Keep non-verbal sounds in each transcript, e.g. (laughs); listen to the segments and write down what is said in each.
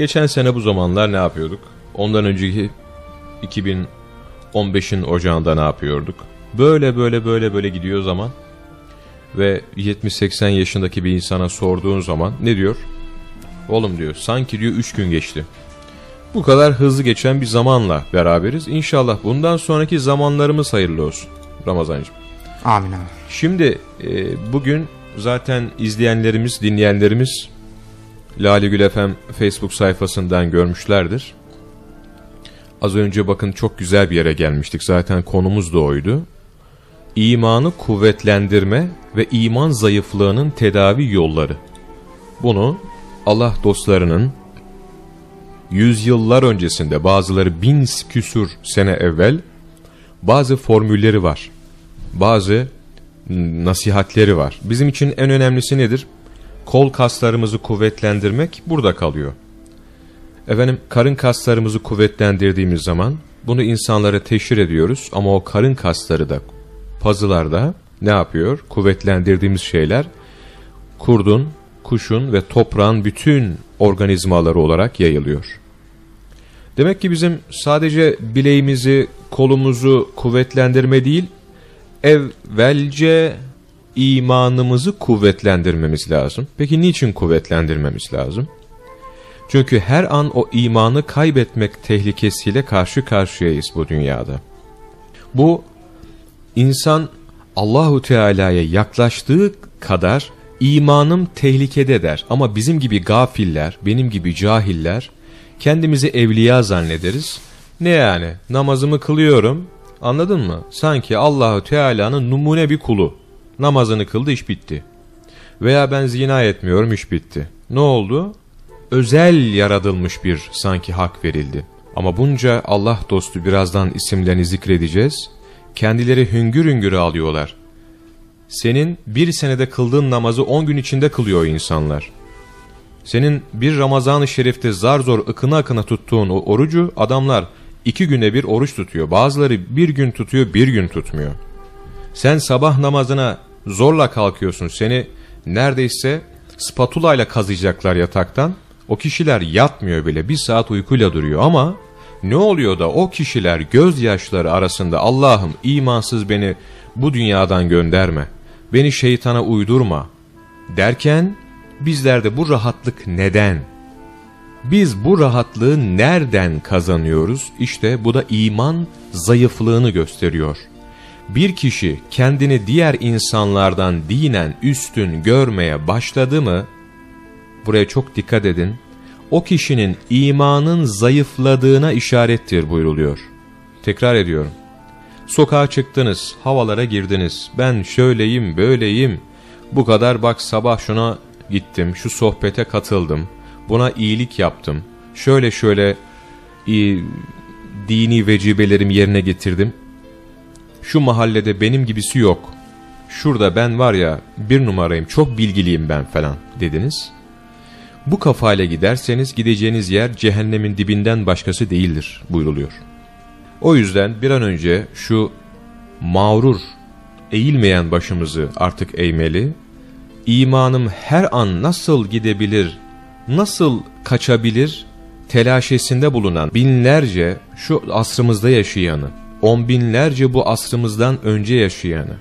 Geçen sene bu zamanlar ne yapıyorduk? Ondan önceki 2015'in ocağında ne yapıyorduk? Böyle böyle böyle böyle gidiyor zaman ve 70-80 yaşındaki bir insana sorduğun zaman ne diyor? Oğlum diyor sanki diyor 3 gün geçti. Bu kadar hızlı geçen bir zamanla beraberiz. İnşallah bundan sonraki zamanlarımız hayırlı olsun Ramazancığım. Amin abi. Şimdi e, bugün zaten izleyenlerimiz, dinleyenlerimiz Lale Gül FM Facebook sayfasından görmüşlerdir. Az önce bakın çok güzel bir yere gelmiştik. Zaten konumuz da oydu. İmanı kuvvetlendirme ve iman zayıflığının tedavi yolları. Bunu Allah dostlarının yüzyıllar öncesinde bazıları bin küsur sene evvel bazı formülleri var. Bazı nasihatleri var. Bizim için en önemlisi nedir? Kol kaslarımızı kuvvetlendirmek burada kalıyor. Efendim karın kaslarımızı kuvvetlendirdiğimiz zaman bunu insanlara teşhir ediyoruz ama o karın kasları da pazılarda ne yapıyor? Kuvvetlendirdiğimiz şeyler kurdun, kuşun ve toprağın bütün organizmaları olarak yayılıyor. Demek ki bizim sadece bileğimizi, kolumuzu kuvvetlendirme değil, evvelce imanımızı kuvvetlendirmemiz lazım. Peki niçin kuvvetlendirmemiz lazım? Çünkü her an o imanı kaybetmek tehlikesiyle karşı karşıyayız bu dünyada. Bu insan Allahu Teala'ya yaklaştığı kadar imanım tehlikede der. Ama bizim gibi gafiller, benim gibi cahiller kendimizi evliya zannederiz. Ne yani? Namazımı kılıyorum. Anladın mı? Sanki Allahu Teala'nın numune bir kulu. Namazını kıldı iş bitti. Veya ben zina etmiyorum iş bitti. Ne oldu? Özel yaratılmış bir sanki hak verildi. Ama bunca Allah dostu birazdan isimlerini zikredeceğiz. Kendileri hüngür hüngür alıyorlar. Senin bir senede kıldığın namazı on gün içinde kılıyor insanlar. Senin bir Ramazan-ı Şerif'te zar zor ıkına ıkına tuttuğun o orucu adamlar iki güne bir oruç tutuyor. Bazıları bir gün tutuyor bir gün tutmuyor. Sen sabah namazına zorla kalkıyorsun. Seni neredeyse spatula ile kazıyacaklar yataktan. O kişiler yatmıyor bile bir saat uykuyla duruyor ama ne oluyor da o kişiler gözyaşları arasında Allah'ım imansız beni bu dünyadan gönderme, beni şeytana uydurma derken bizlerde bu rahatlık neden? Biz bu rahatlığı nereden kazanıyoruz? İşte bu da iman zayıflığını gösteriyor. Bir kişi kendini diğer insanlardan dinen üstün görmeye başladı mı, buraya çok dikkat edin, o kişinin imanın zayıfladığına işarettir buyruluyor. Tekrar ediyorum. Sokağa çıktınız, havalara girdiniz, ben şöyleyim, böyleyim, bu kadar bak sabah şuna gittim, şu sohbete katıldım, buna iyilik yaptım, şöyle şöyle e, dini vecibelerimi yerine getirdim, şu mahallede benim gibisi yok, şurada ben var ya bir numarayım, çok bilgiliyim ben falan dediniz. Bu kafayla giderseniz gideceğiniz yer cehennemin dibinden başkası değildir buyruluyor. O yüzden bir an önce şu mağrur, eğilmeyen başımızı artık eğmeli, imanım her an nasıl gidebilir, nasıl kaçabilir telaşesinde bulunan binlerce şu asrımızda yaşayanı, on binlerce bu asrımızdan önce yaşayanı,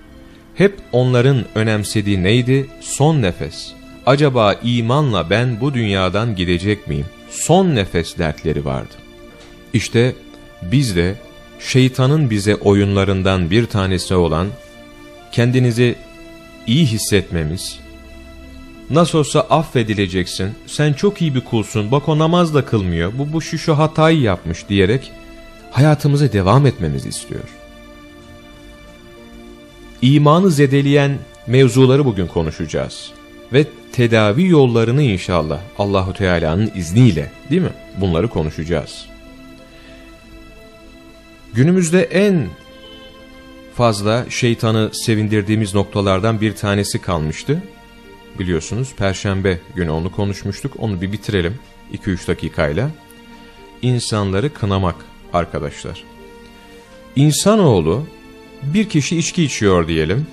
hep onların önemsediği neydi? Son nefes. Acaba imanla ben bu dünyadan gidecek miyim? Son nefes dertleri vardı. İşte biz de şeytanın bize oyunlarından bir tanesi olan kendinizi iyi hissetmemiz, nasıl olsa affedileceksin, sen çok iyi bir kulsun, bak o namaz da kılmıyor, bu, bu şu şu hatayı yapmış diyerek hayatımıza devam etmemizi istiyor. İmanı zedeleyen mevzuları bugün konuşacağız. Ve tedavi yollarını inşallah Allahu Teala'nın izniyle değil mi? Bunları konuşacağız. Günümüzde en fazla şeytanı sevindirdiğimiz noktalardan bir tanesi kalmıştı. Biliyorsunuz perşembe günü onu konuşmuştuk. Onu bir bitirelim 2-3 dakikayla. İnsanları kınamak arkadaşlar. İnsanoğlu bir kişi içki içiyor diyelim.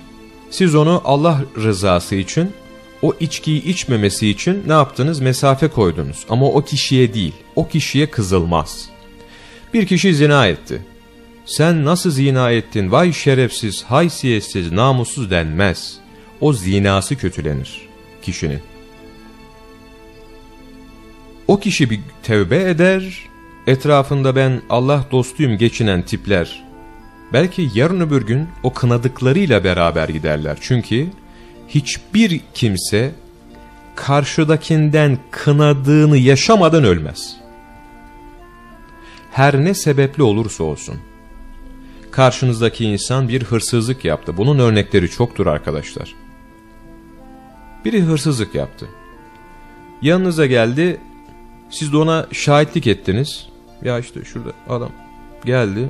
Siz onu Allah rızası için o içkiyi içmemesi için ne yaptınız? Mesafe koydunuz. Ama o kişiye değil. O kişiye kızılmaz. Bir kişi zina etti. Sen nasıl zina ettin? Vay şerefsiz, haysiyetsiz, namussuz denmez. O zinası kötülenir kişinin. O kişi bir tevbe eder, etrafında ben Allah dostuyum geçinen tipler, belki yarın öbür gün o kınadıklarıyla beraber giderler. Çünkü hiçbir kimse karşıdakinden kınadığını yaşamadan ölmez. Her ne sebeple olursa olsun. Karşınızdaki insan bir hırsızlık yaptı. Bunun örnekleri çoktur arkadaşlar. Biri hırsızlık yaptı. Yanınıza geldi, siz de ona şahitlik ettiniz. Ya işte şurada adam geldi.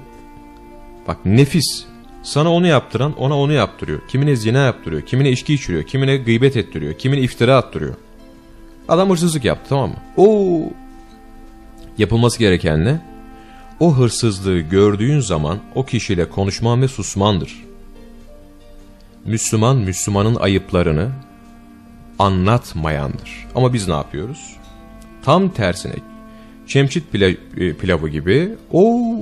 Bak nefis. Sana onu yaptıran ona onu yaptırıyor. Kimine zina yaptırıyor, kimine içki içiriyor, kimine gıybet ettiriyor, kimine iftira attırıyor. Adam hırsızlık yaptı tamam mı? O yapılması gereken ne? O hırsızlığı gördüğün zaman o kişiyle konuşman ve susmandır. Müslüman, Müslümanın ayıplarını anlatmayandır. Ama biz ne yapıyoruz? Tam tersine. Çemçit e, pilavı gibi. O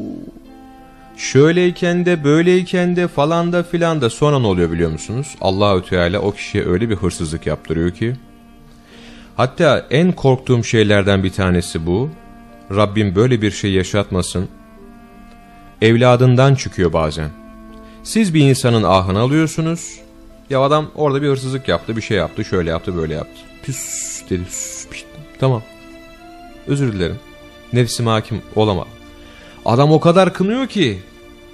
şöyleyken de böyleyken de falan da filan da sonra ne oluyor biliyor musunuz? Allahü Teala o kişiye öyle bir hırsızlık yaptırıyor ki. Hatta en korktuğum şeylerden bir tanesi bu. Rabbim böyle bir şey yaşatmasın. Evladından çıkıyor bazen. Siz bir insanın ahını alıyorsunuz. Ya adam orada bir hırsızlık yaptı, bir şey yaptı, şöyle yaptı, böyle yaptı. Püs dedi. Püs, tamam. Özür dilerim. Nefsim hakim olamadı. Adam o kadar kınıyor ki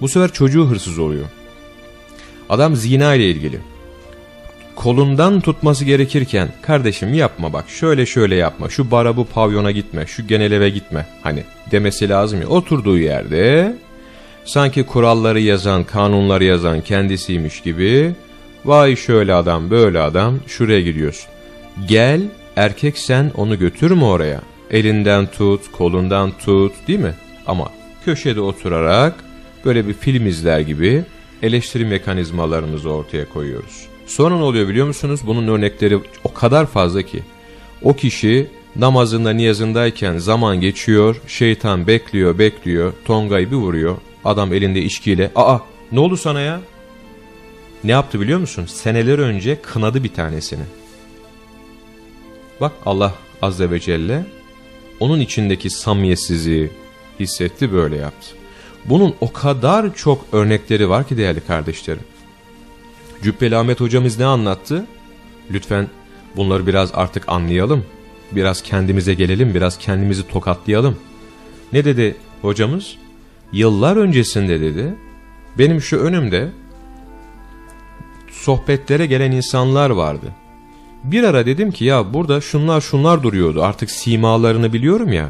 bu sefer çocuğu hırsız oluyor. Adam zina ile ilgili. Kolundan tutması gerekirken kardeşim yapma bak şöyle şöyle yapma şu bara bu pavyona gitme şu genel eve gitme hani demesi lazım ya oturduğu yerde sanki kuralları yazan kanunları yazan kendisiymiş gibi vay şöyle adam böyle adam şuraya gidiyorsun gel erkek sen onu götürme oraya elinden tut kolundan tut değil mi ama köşede oturarak böyle bir film izler gibi eleştiri mekanizmalarımızı ortaya koyuyoruz. Sonra ne oluyor biliyor musunuz? Bunun örnekleri o kadar fazla ki. O kişi namazında niyazındayken zaman geçiyor, şeytan bekliyor bekliyor, tongayı bir vuruyor. Adam elinde içkiyle, aa ne oldu sana ya? Ne yaptı biliyor musun? Seneler önce kınadı bir tanesini. Bak Allah Azze ve Celle onun içindeki samiyetsizliği, hissetti böyle yaptı. Bunun o kadar çok örnekleri var ki değerli kardeşlerim. Cübbeli Ahmet hocamız ne anlattı? Lütfen bunları biraz artık anlayalım. Biraz kendimize gelelim, biraz kendimizi tokatlayalım. Ne dedi hocamız? Yıllar öncesinde dedi, benim şu önümde sohbetlere gelen insanlar vardı. Bir ara dedim ki ya burada şunlar şunlar duruyordu artık simalarını biliyorum ya.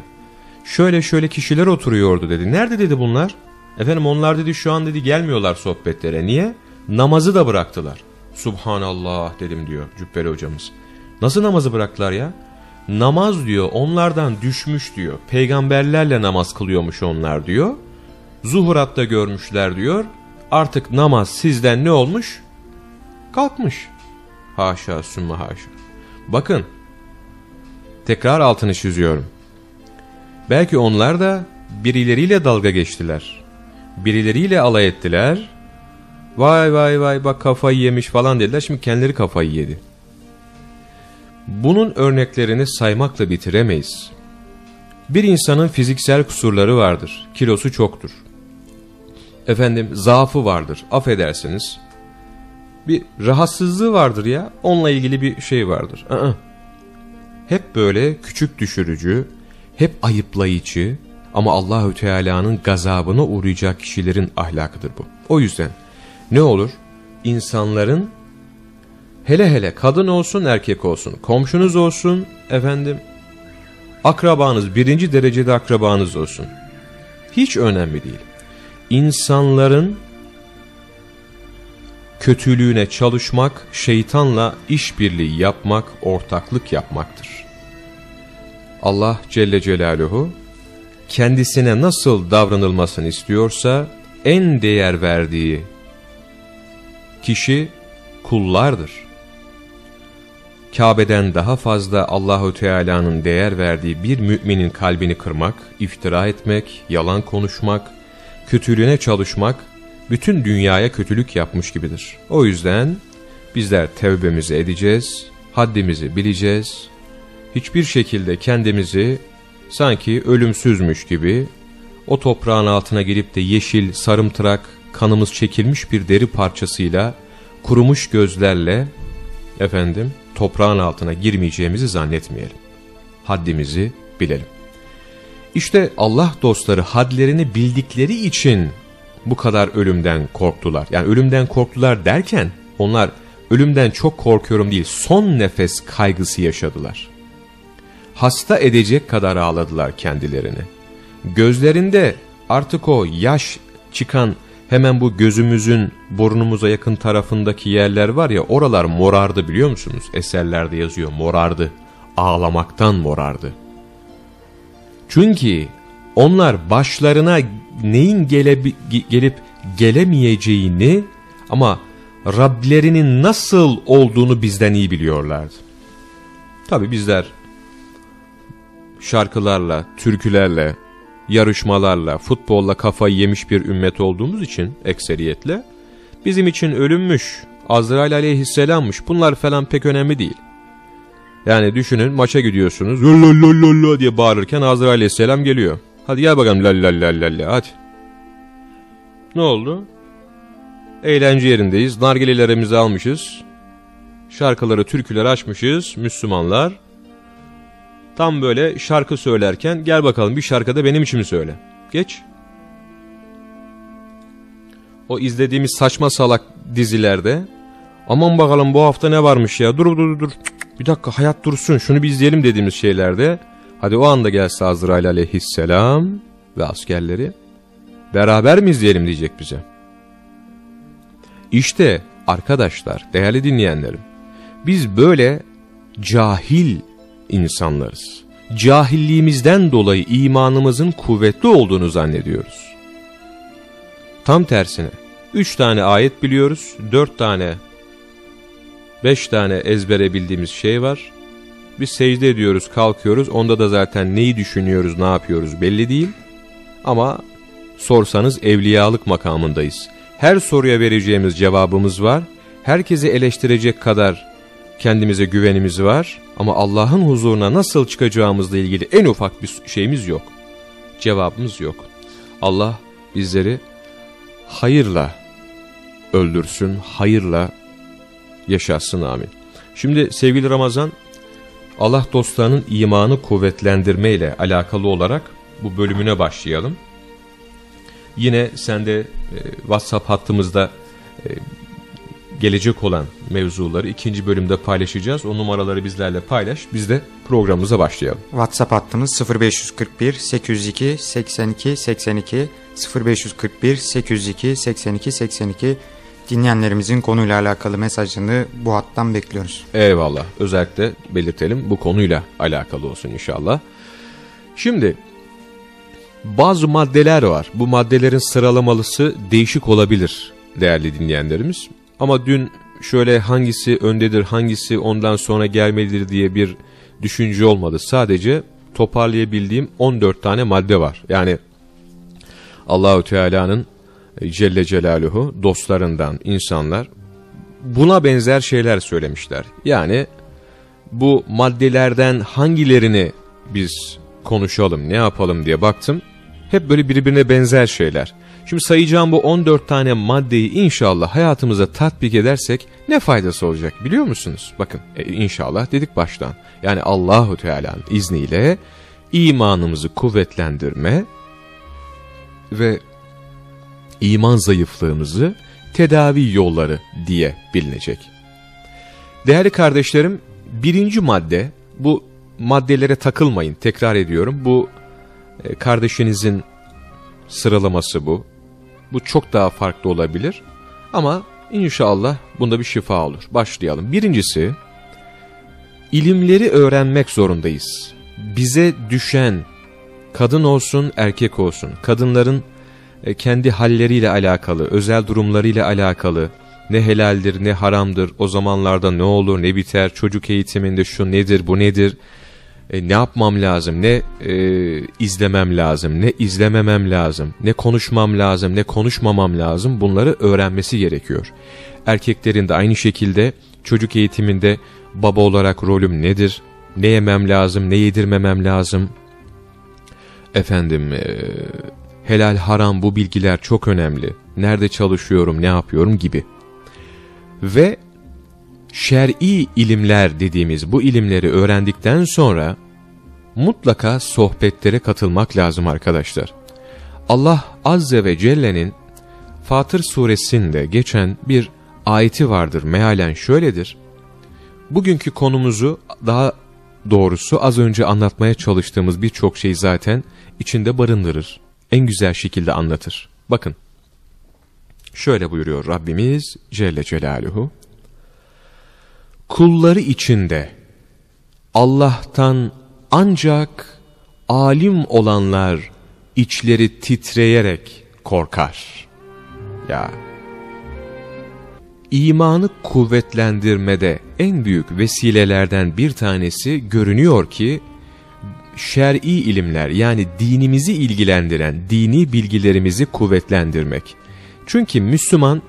Şöyle şöyle kişiler oturuyordu dedi. Nerede dedi bunlar? Efendim onlar dedi şu an dedi gelmiyorlar sohbetlere. Niye? Namazı da bıraktılar. Subhanallah dedim diyor Cübbeli hocamız. Nasıl namazı bıraktılar ya? Namaz diyor onlardan düşmüş diyor. Peygamberlerle namaz kılıyormuş onlar diyor. Zuhuratta görmüşler diyor. Artık namaz sizden ne olmuş? Kalkmış. Haşa sümme haşa. Bakın. Tekrar altını çiziyorum. Belki onlar da birileriyle dalga geçtiler. Birileriyle alay ettiler. Vay vay vay bak kafayı yemiş falan dediler. Şimdi kendileri kafayı yedi. Bunun örneklerini saymakla bitiremeyiz. Bir insanın fiziksel kusurları vardır. Kilosu çoktur. Efendim zaafı vardır. Affedersiniz. Bir rahatsızlığı vardır ya. Onunla ilgili bir şey vardır. Aa. Hep böyle küçük düşürücü, hep ayıplayıcı ama Allahü Teala'nın gazabına uğrayacak kişilerin ahlakıdır bu. O yüzden ne olur? İnsanların hele hele kadın olsun erkek olsun, komşunuz olsun, efendim akrabanız birinci derecede akrabanız olsun. Hiç önemli değil. İnsanların kötülüğüne çalışmak, şeytanla işbirliği yapmak, ortaklık yapmaktır. Allah Celle Celaluhu kendisine nasıl davranılmasını istiyorsa en değer verdiği kişi kullardır. Kabe'den daha fazla Allahu Teala'nın değer verdiği bir müminin kalbini kırmak, iftira etmek, yalan konuşmak, kötülüğüne çalışmak bütün dünyaya kötülük yapmış gibidir. O yüzden bizler tevbemizi edeceğiz, haddimizi bileceğiz. Hiçbir şekilde kendimizi sanki ölümsüzmüş gibi o toprağın altına girip de yeşil, sarımtırak, kanımız çekilmiş bir deri parçasıyla, kurumuş gözlerle efendim toprağın altına girmeyeceğimizi zannetmeyelim. Haddimizi bilelim. İşte Allah dostları hadlerini bildikleri için bu kadar ölümden korktular. Yani ölümden korktular derken onlar ölümden çok korkuyorum değil son nefes kaygısı yaşadılar. Hasta edecek kadar ağladılar kendilerini. Gözlerinde artık o yaş çıkan hemen bu gözümüzün burnumuza yakın tarafındaki yerler var ya oralar morardı biliyor musunuz? Eserlerde yazıyor morardı. Ağlamaktan morardı. Çünkü onlar başlarına neyin gele, gelip gelemeyeceğini ama Rablerinin nasıl olduğunu bizden iyi biliyorlardı. Tabi bizler şarkılarla, türkülerle, yarışmalarla, futbolla kafayı yemiş bir ümmet olduğumuz için ekseriyetle bizim için ölümmüş, Azrail aleyhisselammış bunlar falan pek önemli değil. Yani düşünün maça gidiyorsunuz diye bağırırken Azrail aleyhisselam geliyor. Hadi gel bakalım lallallallallah hadi. Ne oldu? Eğlence yerindeyiz. Nargilelerimizi almışız. Şarkıları, türküleri açmışız. Müslümanlar. Tam böyle şarkı söylerken gel bakalım bir şarkıda benim için söyle. Geç. O izlediğimiz saçma salak dizilerde aman bakalım bu hafta ne varmış ya dur dur dur bir dakika hayat dursun şunu bir izleyelim dediğimiz şeylerde hadi o anda gelse Azrail aleyhisselam ve askerleri beraber mi izleyelim diyecek bize. İşte arkadaşlar değerli dinleyenlerim biz böyle cahil insanlarız. Cahilliğimizden dolayı imanımızın kuvvetli olduğunu zannediyoruz. Tam tersine, üç tane ayet biliyoruz, dört tane, beş tane ezbere bildiğimiz şey var. Biz secde ediyoruz, kalkıyoruz, onda da zaten neyi düşünüyoruz, ne yapıyoruz belli değil. Ama sorsanız evliyalık makamındayız. Her soruya vereceğimiz cevabımız var. Herkesi eleştirecek kadar kendimize güvenimiz var ama Allah'ın huzuruna nasıl çıkacağımızla ilgili en ufak bir şeyimiz yok. Cevabımız yok. Allah bizleri hayırla öldürsün, hayırla yaşasın amin. Şimdi sevgili Ramazan, Allah dostlarının imanı kuvvetlendirme ile alakalı olarak bu bölümüne başlayalım. Yine sende e, WhatsApp hattımızda e, gelecek olan mevzuları ikinci bölümde paylaşacağız. O numaraları bizlerle paylaş. Biz de programımıza başlayalım. WhatsApp hattımız 0541 802 82 82 0541 802 82 82 dinleyenlerimizin konuyla alakalı mesajını bu hattan bekliyoruz. Eyvallah. Özellikle belirtelim bu konuyla alakalı olsun inşallah. Şimdi bazı maddeler var. Bu maddelerin sıralamalısı değişik olabilir değerli dinleyenlerimiz. Ama dün şöyle hangisi öndedir, hangisi ondan sonra gelmelidir diye bir düşünce olmadı. Sadece toparlayabildiğim 14 tane madde var. Yani Allahü Teala'nın Celle Celaluhu dostlarından insanlar buna benzer şeyler söylemişler. Yani bu maddelerden hangilerini biz konuşalım, ne yapalım diye baktım. Hep böyle birbirine benzer şeyler. Şimdi sayacağım bu 14 tane maddeyi inşallah hayatımıza tatbik edersek ne faydası olacak biliyor musunuz? Bakın e, inşallah dedik baştan. Yani Allahu Teala'nın izniyle imanımızı kuvvetlendirme ve iman zayıflığımızı tedavi yolları diye bilinecek. Değerli kardeşlerim birinci madde bu maddelere takılmayın tekrar ediyorum bu e, kardeşinizin sıralaması bu. Bu çok daha farklı olabilir. Ama inşallah bunda bir şifa olur. Başlayalım. Birincisi, ilimleri öğrenmek zorundayız. Bize düşen, kadın olsun erkek olsun, kadınların e, kendi halleriyle alakalı, özel durumlarıyla alakalı, ne helaldir ne haramdır, o zamanlarda ne olur ne biter, çocuk eğitiminde şu nedir bu nedir, e, ne yapmam lazım, ne e, izlemem lazım, ne izlememem lazım, ne konuşmam lazım, ne konuşmamam lazım bunları öğrenmesi gerekiyor. Erkeklerin de aynı şekilde çocuk eğitiminde baba olarak rolüm nedir, ne yemem lazım, ne yedirmemem lazım, efendim e, helal haram bu bilgiler çok önemli, nerede çalışıyorum, ne yapıyorum gibi. Ve şer'i ilimler dediğimiz bu ilimleri öğrendikten sonra mutlaka sohbetlere katılmak lazım arkadaşlar. Allah Azze ve Celle'nin Fatır suresinde geçen bir ayeti vardır mealen şöyledir. Bugünkü konumuzu daha doğrusu az önce anlatmaya çalıştığımız birçok şey zaten içinde barındırır. En güzel şekilde anlatır. Bakın. Şöyle buyuruyor Rabbimiz Celle Celaluhu. Kulları içinde Allah'tan ancak alim olanlar içleri titreyerek korkar. Ya imanı kuvvetlendirmede en büyük vesilelerden bir tanesi görünüyor ki şer'i ilimler yani dinimizi ilgilendiren dini bilgilerimizi kuvvetlendirmek. Çünkü Müslüman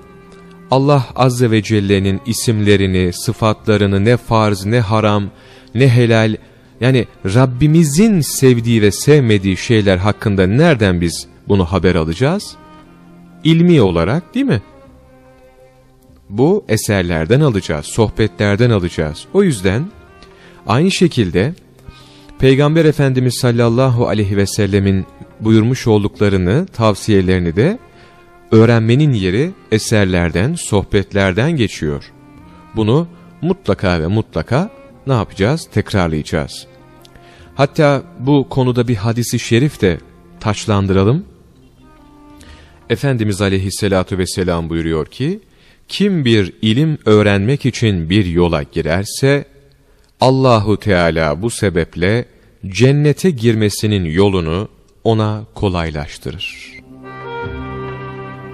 Allah Azze ve Celle'nin isimlerini, sıfatlarını ne farz ne haram ne helal yani Rabbimizin sevdiği ve sevmediği şeyler hakkında nereden biz bunu haber alacağız? İlmi olarak değil mi? Bu eserlerden alacağız, sohbetlerden alacağız. O yüzden aynı şekilde Peygamber Efendimiz sallallahu aleyhi ve sellemin buyurmuş olduklarını, tavsiyelerini de öğrenmenin yeri eserlerden, sohbetlerden geçiyor. Bunu mutlaka ve mutlaka ne yapacağız? Tekrarlayacağız. Hatta bu konuda bir hadisi şerif de taçlandıralım. Efendimiz aleyhissalatu vesselam buyuruyor ki, kim bir ilim öğrenmek için bir yola girerse, Allahu Teala bu sebeple cennete girmesinin yolunu ona kolaylaştırır.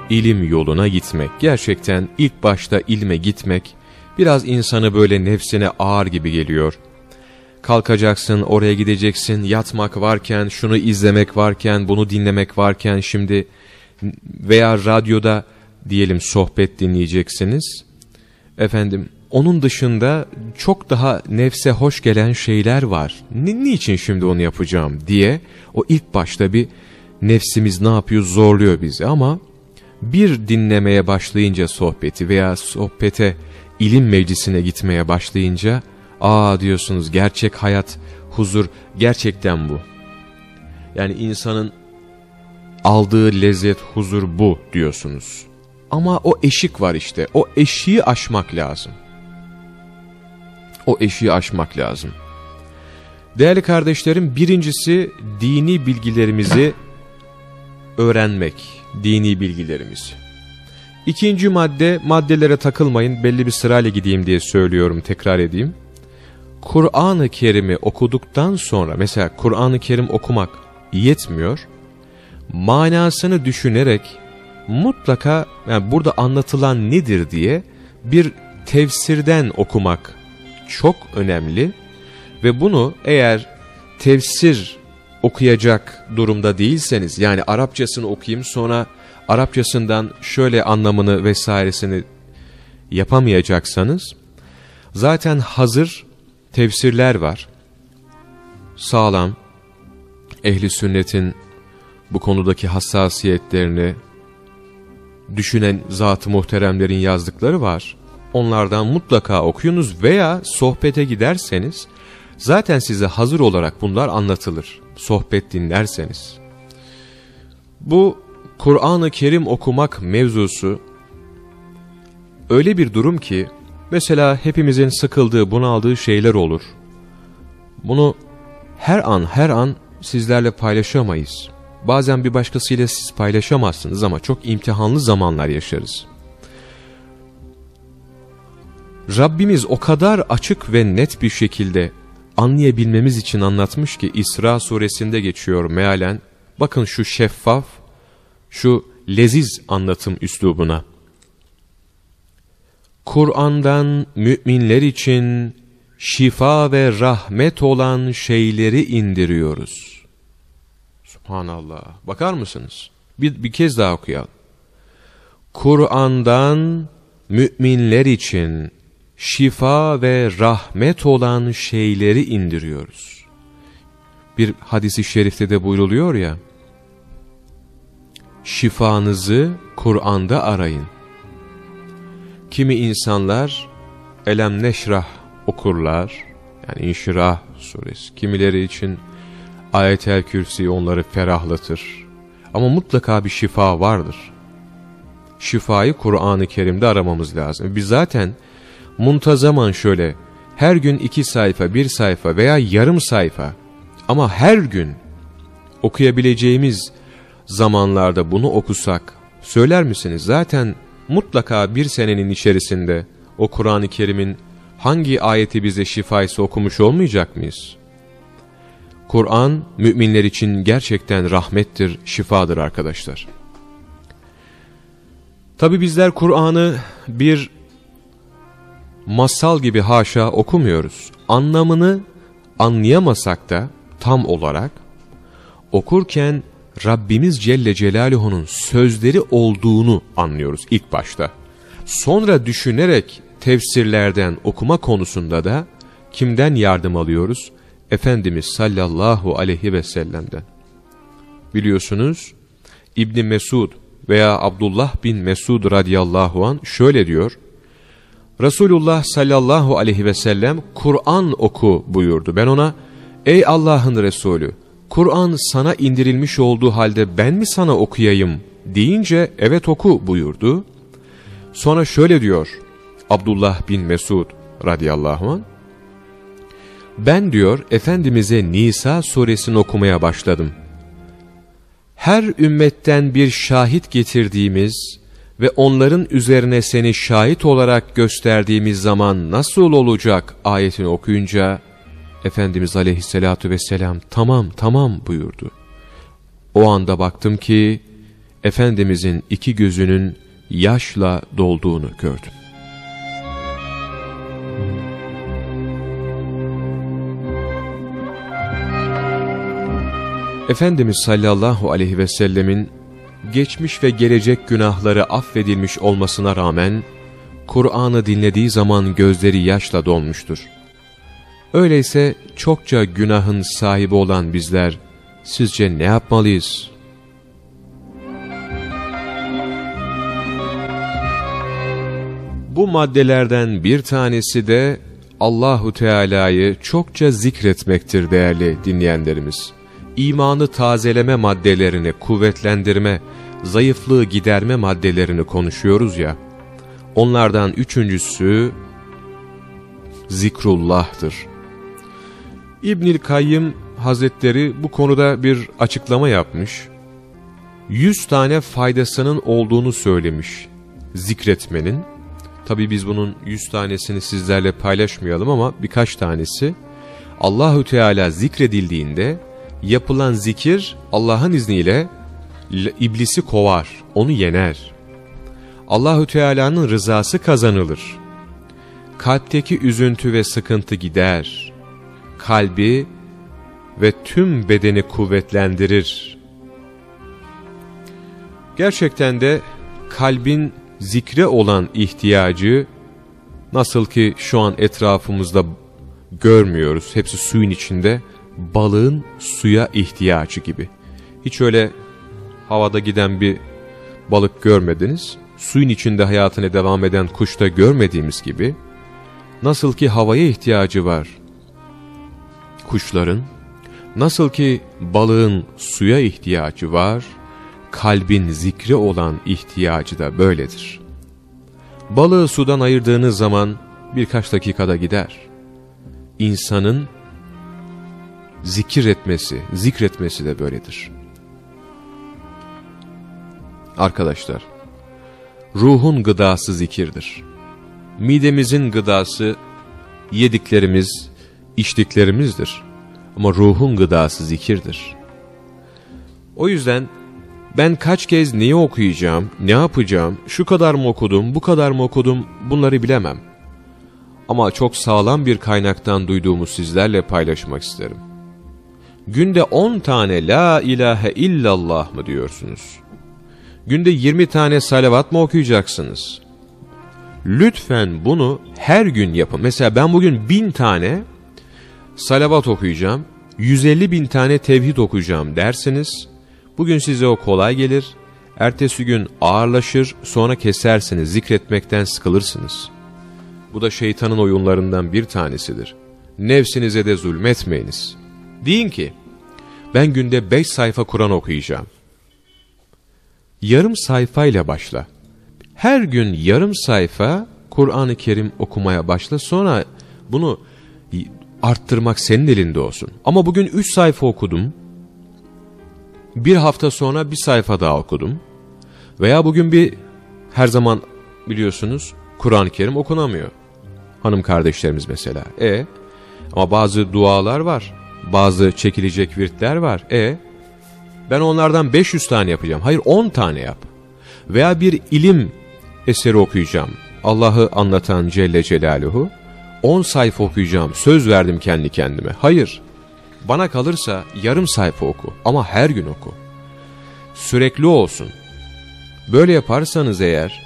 İlim yoluna gitmek, gerçekten ilk başta ilme gitmek, biraz insanı böyle nefsine ağır gibi geliyor. Kalkacaksın, oraya gideceksin, yatmak varken, şunu izlemek varken, bunu dinlemek varken şimdi veya radyoda diyelim sohbet dinleyeceksiniz. Efendim onun dışında çok daha nefse hoş gelen şeyler var. Ni niçin şimdi onu yapacağım diye o ilk başta bir nefsimiz ne yapıyor zorluyor bizi ama bir dinlemeye başlayınca sohbeti veya sohbete ilim meclisine gitmeye başlayınca aa diyorsunuz gerçek hayat huzur gerçekten bu. Yani insanın aldığı lezzet huzur bu diyorsunuz. Ama o eşik var işte. O eşiği aşmak lazım. O eşiği aşmak lazım. Değerli kardeşlerim birincisi dini bilgilerimizi (clears throat) öğrenmek. Dini bilgilerimizi. İkinci madde maddelere takılmayın belli bir sırayla gideyim diye söylüyorum tekrar edeyim. Kur'an-ı Kerim'i okuduktan sonra mesela Kur'an-ı Kerim okumak yetmiyor. Manasını düşünerek mutlaka yani burada anlatılan nedir diye bir tefsirden okumak çok önemli ve bunu eğer tefsir okuyacak durumda değilseniz yani Arapçasını okuyayım sonra Arapçasından şöyle anlamını vesairesini yapamayacaksanız zaten hazır tefsirler var. Sağlam ehli sünnetin bu konudaki hassasiyetlerini düşünen zat-ı muhteremlerin yazdıkları var. Onlardan mutlaka okuyunuz veya sohbete giderseniz zaten size hazır olarak bunlar anlatılır. Sohbet dinlerseniz. Bu Kur'an-ı Kerim okumak mevzusu öyle bir durum ki mesela hepimizin sıkıldığı, bunaldığı şeyler olur. Bunu her an her an sizlerle paylaşamayız. Bazen bir başkasıyla siz paylaşamazsınız ama çok imtihanlı zamanlar yaşarız. Rabbimiz o kadar açık ve net bir şekilde anlayabilmemiz için anlatmış ki İsra suresinde geçiyor mealen. Bakın şu şeffaf, şu leziz anlatım üslubuna. Kur'an'dan müminler için şifa ve rahmet olan şeyleri indiriyoruz. Subhanallah. Bakar mısınız? Bir, bir kez daha okuyalım. Kur'an'dan müminler için şifa ve rahmet olan şeyleri indiriyoruz. Bir hadisi şerifte de buyruluyor ya, şifanızı Kur'an'da arayın. Kimi insanlar Elem Neşrah okurlar, yani İnşirah suresi. Kimileri için Ayet-el Kürsi onları ferahlatır. Ama mutlaka bir şifa vardır. Şifayı Kur'an-ı Kerim'de aramamız lazım. Biz zaten muntazaman şöyle her gün iki sayfa, bir sayfa veya yarım sayfa ama her gün okuyabileceğimiz zamanlarda bunu okusak söyler misiniz? Zaten mutlaka bir senenin içerisinde o Kur'an-ı Kerim'in hangi ayeti bize şifaysa okumuş olmayacak mıyız? Kur'an müminler için gerçekten rahmettir, şifadır arkadaşlar. Tabi bizler Kur'an'ı bir masal gibi haşa okumuyoruz. Anlamını anlayamasak da tam olarak okurken Rabbimiz Celle Celaluhu'nun sözleri olduğunu anlıyoruz ilk başta. Sonra düşünerek tefsirlerden okuma konusunda da kimden yardım alıyoruz? Efendimiz sallallahu aleyhi ve sellem'den. Biliyorsunuz İbni Mesud veya Abdullah bin Mesud radıyallahu an şöyle diyor. Resulullah sallallahu aleyhi ve sellem Kur'an oku buyurdu. Ben ona ey Allah'ın Resulü Kur'an sana indirilmiş olduğu halde ben mi sana okuyayım deyince evet oku buyurdu. Sonra şöyle diyor Abdullah bin Mesud radıyallahu anh. Ben diyor Efendimiz'e Nisa suresini okumaya başladım. Her ümmetten bir şahit getirdiğimiz ve onların üzerine seni şahit olarak gösterdiğimiz zaman nasıl olacak ayetini okuyunca Efendimiz aleyhissalatu vesselam tamam tamam buyurdu. O anda baktım ki Efendimizin iki gözünün yaşla dolduğunu gördüm. Efendimiz sallallahu aleyhi ve sellemin geçmiş ve gelecek günahları affedilmiş olmasına rağmen Kur'an'ı dinlediği zaman gözleri yaşla dolmuştur. Öyleyse çokça günahın sahibi olan bizler sizce ne yapmalıyız? Bu maddelerden bir tanesi de Allahu Teala'yı çokça zikretmektir değerli dinleyenlerimiz. İmanı tazeleme maddelerini kuvvetlendirme, zayıflığı giderme maddelerini konuşuyoruz ya. Onlardan üçüncüsü zikrullah'tır. İbnül Kayyım Hazretleri bu konuda bir açıklama yapmış. Yüz tane faydasının olduğunu söylemiş zikretmenin. Tabi biz bunun yüz tanesini sizlerle paylaşmayalım ama birkaç tanesi. Allahü Teala zikredildiğinde yapılan zikir Allah'ın izniyle iblisi kovar, onu yener. Allahü Teala'nın rızası kazanılır. Kalpteki üzüntü ve sıkıntı gider. Kalbi ve tüm bedeni kuvvetlendirir. Gerçekten de kalbin zikre olan ihtiyacı nasıl ki şu an etrafımızda görmüyoruz. Hepsi suyun içinde balığın suya ihtiyacı gibi. Hiç öyle havada giden bir balık görmediniz. Suyun içinde hayatını devam eden kuşta görmediğimiz gibi nasıl ki havaya ihtiyacı var kuşların, nasıl ki balığın suya ihtiyacı var, kalbin zikre olan ihtiyacı da böyledir. Balığı sudan ayırdığınız zaman birkaç dakikada gider. İnsanın zikir etmesi, zikretmesi de böyledir. Arkadaşlar, ruhun gıdası zikirdir. Midemizin gıdası yediklerimiz, içtiklerimizdir. Ama ruhun gıdası zikirdir. O yüzden ben kaç kez neyi okuyacağım, ne yapacağım, şu kadar mı okudum, bu kadar mı okudum bunları bilemem. Ama çok sağlam bir kaynaktan duyduğumu sizlerle paylaşmak isterim. Günde 10 tane la ilahe illallah mı diyorsunuz? Günde 20 tane salavat mı okuyacaksınız? Lütfen bunu her gün yapın. Mesela ben bugün 1000 tane salavat okuyacağım, 150 bin tane tevhid okuyacağım derseniz, bugün size o kolay gelir, ertesi gün ağırlaşır, sonra kesersiniz, zikretmekten sıkılırsınız. Bu da şeytanın oyunlarından bir tanesidir. Nefsinize de zulmetmeyiniz. Deyin ki, ben günde 5 sayfa Kur'an okuyacağım. Yarım sayfayla başla. Her gün yarım sayfa Kur'an-ı Kerim okumaya başla. Sonra bunu arttırmak senin elinde olsun. Ama bugün 3 sayfa okudum. Bir hafta sonra bir sayfa daha okudum. Veya bugün bir her zaman biliyorsunuz Kur'an-ı Kerim okunamıyor. Hanım kardeşlerimiz mesela. E ama bazı dualar var. Bazı çekilecek virtler var. E ben onlardan 500 tane yapacağım. Hayır 10 tane yap. Veya bir ilim eseri okuyacağım. Allah'ı anlatan Celle Celaluhu. 10 sayfa okuyacağım. Söz verdim kendi kendime. Hayır. Bana kalırsa yarım sayfa oku. Ama her gün oku. Sürekli olsun. Böyle yaparsanız eğer,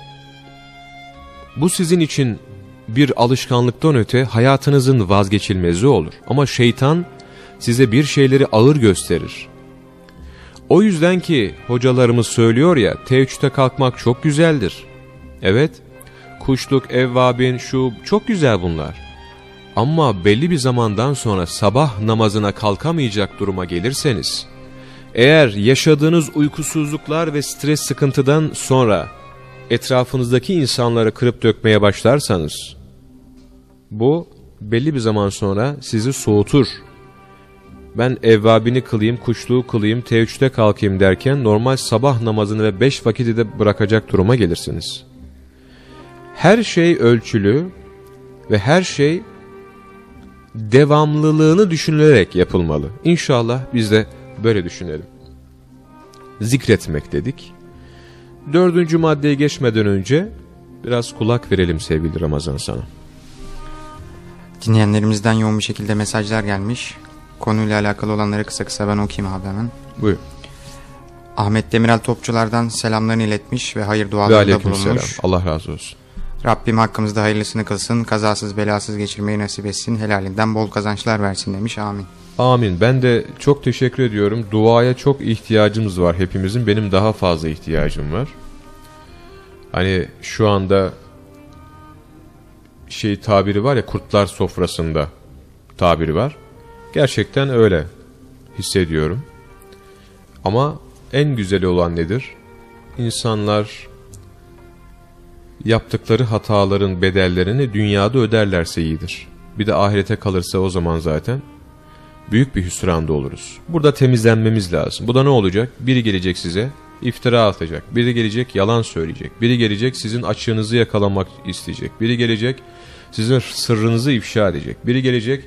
bu sizin için bir alışkanlıktan öte hayatınızın vazgeçilmezi olur. Ama şeytan size bir şeyleri ağır gösterir. O yüzden ki hocalarımız söylüyor ya, teheccüde kalkmak çok güzeldir. Evet, kuşluk, evvabin, şu çok güzel bunlar. Ama belli bir zamandan sonra sabah namazına kalkamayacak duruma gelirseniz, eğer yaşadığınız uykusuzluklar ve stres sıkıntıdan sonra etrafınızdaki insanları kırıp dökmeye başlarsanız, bu belli bir zaman sonra sizi soğutur. Ben evvabini kılayım, kuşluğu kılayım, teheccüde kalkayım derken normal sabah namazını ve beş vakiti de bırakacak duruma gelirsiniz. Her şey ölçülü ve her şey devamlılığını düşünülerek yapılmalı. İnşallah biz de böyle düşünelim. Zikretmek dedik. Dördüncü maddeye geçmeden önce biraz kulak verelim sevgili Ramazan sana. Dinleyenlerimizden yoğun bir şekilde mesajlar gelmiş. Konuyla alakalı olanları kısa kısa ben okuyayım abi hemen. Buyur. Ahmet Demirel Topçulardan selamlarını iletmiş ve hayır Ve dualarında selam. bulunmuş. Allah razı olsun. Rabbim hakkımızda hayırlısını kılsın, kazasız belasız geçirmeyi nasip etsin, helalinden bol kazançlar versin demiş. Amin. Amin. Ben de çok teşekkür ediyorum. Duaya çok ihtiyacımız var hepimizin. Benim daha fazla ihtiyacım var. Hani şu anda şey tabiri var ya kurtlar sofrasında tabiri var. Gerçekten öyle hissediyorum. Ama en güzeli olan nedir? İnsanlar yaptıkları hataların bedellerini dünyada öderlerse iyidir. Bir de ahirete kalırsa o zaman zaten büyük bir hüsranda oluruz. Burada temizlenmemiz lazım. Bu da ne olacak? Biri gelecek size iftira atacak. Biri gelecek yalan söyleyecek. Biri gelecek sizin açığınızı yakalamak isteyecek. Biri gelecek sizin sırrınızı ifşa edecek. Biri gelecek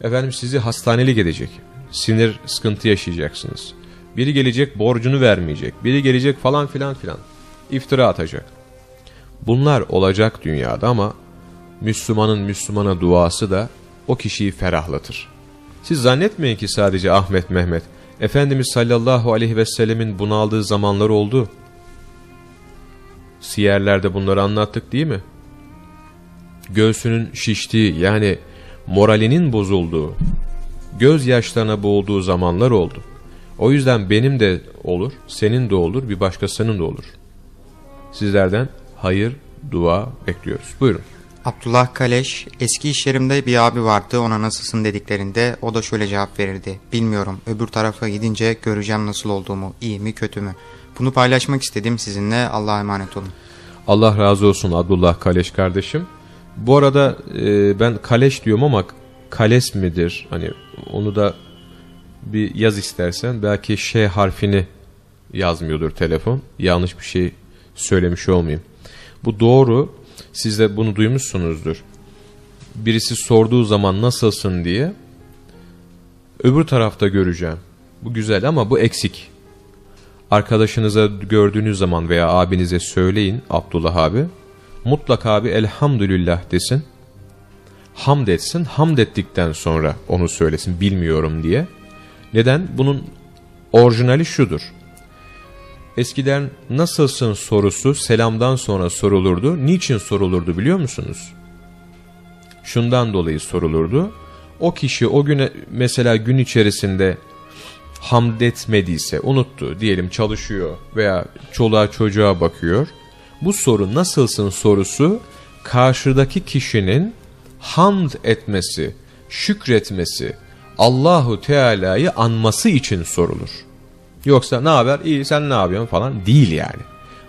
efendim sizi hastanelik edecek. Sinir sıkıntı yaşayacaksınız. Biri gelecek borcunu vermeyecek. Biri gelecek falan filan filan. İftira atacak. Bunlar olacak dünyada ama Müslümanın Müslümana duası da o kişiyi ferahlatır. Siz zannetmeyin ki sadece Ahmet Mehmet. Efendimiz sallallahu aleyhi ve sellemin bunaldığı zamanlar oldu. Siyerlerde bunları anlattık değil mi? Göğsünün şiştiği yani moralinin bozulduğu, gözyaşlarına boğulduğu zamanlar oldu. O yüzden benim de olur, senin de olur, bir başkasının da olur. Sizlerden hayır, dua bekliyoruz. Buyurun. Abdullah Kaleş, eski iş yerimde bir abi vardı ona nasılsın dediklerinde o da şöyle cevap verirdi. Bilmiyorum öbür tarafa gidince göreceğim nasıl olduğumu, iyi mi kötü mü. Bunu paylaşmak istedim sizinle Allah'a emanet olun. Allah razı olsun Abdullah Kaleş kardeşim. Bu arada e, ben Kaleş diyorum ama Kales midir? Hani onu da bir yaz istersen. Belki Ş harfini yazmıyordur telefon. Yanlış bir şey söylemiş olmayayım. Bu doğru. Siz de bunu duymuşsunuzdur. Birisi sorduğu zaman nasılsın diye öbür tarafta göreceğim. Bu güzel ama bu eksik. Arkadaşınıza gördüğünüz zaman veya abinize söyleyin Abdullah abi. Mutlaka abi elhamdülillah desin. Hamd etsin. Hamd ettikten sonra onu söylesin bilmiyorum diye. Neden? Bunun orijinali şudur. Eskiden nasılsın sorusu selamdan sonra sorulurdu. Niçin sorulurdu biliyor musunuz? Şundan dolayı sorulurdu. O kişi o güne mesela gün içerisinde hamd etmediyse unuttu diyelim çalışıyor veya çoluğa çocuğa bakıyor. Bu soru nasılsın sorusu karşıdaki kişinin hamd etmesi, şükretmesi, Allahu Teala'yı anması için sorulur. Yoksa ne haber? İyi sen ne yapıyorsun falan değil yani.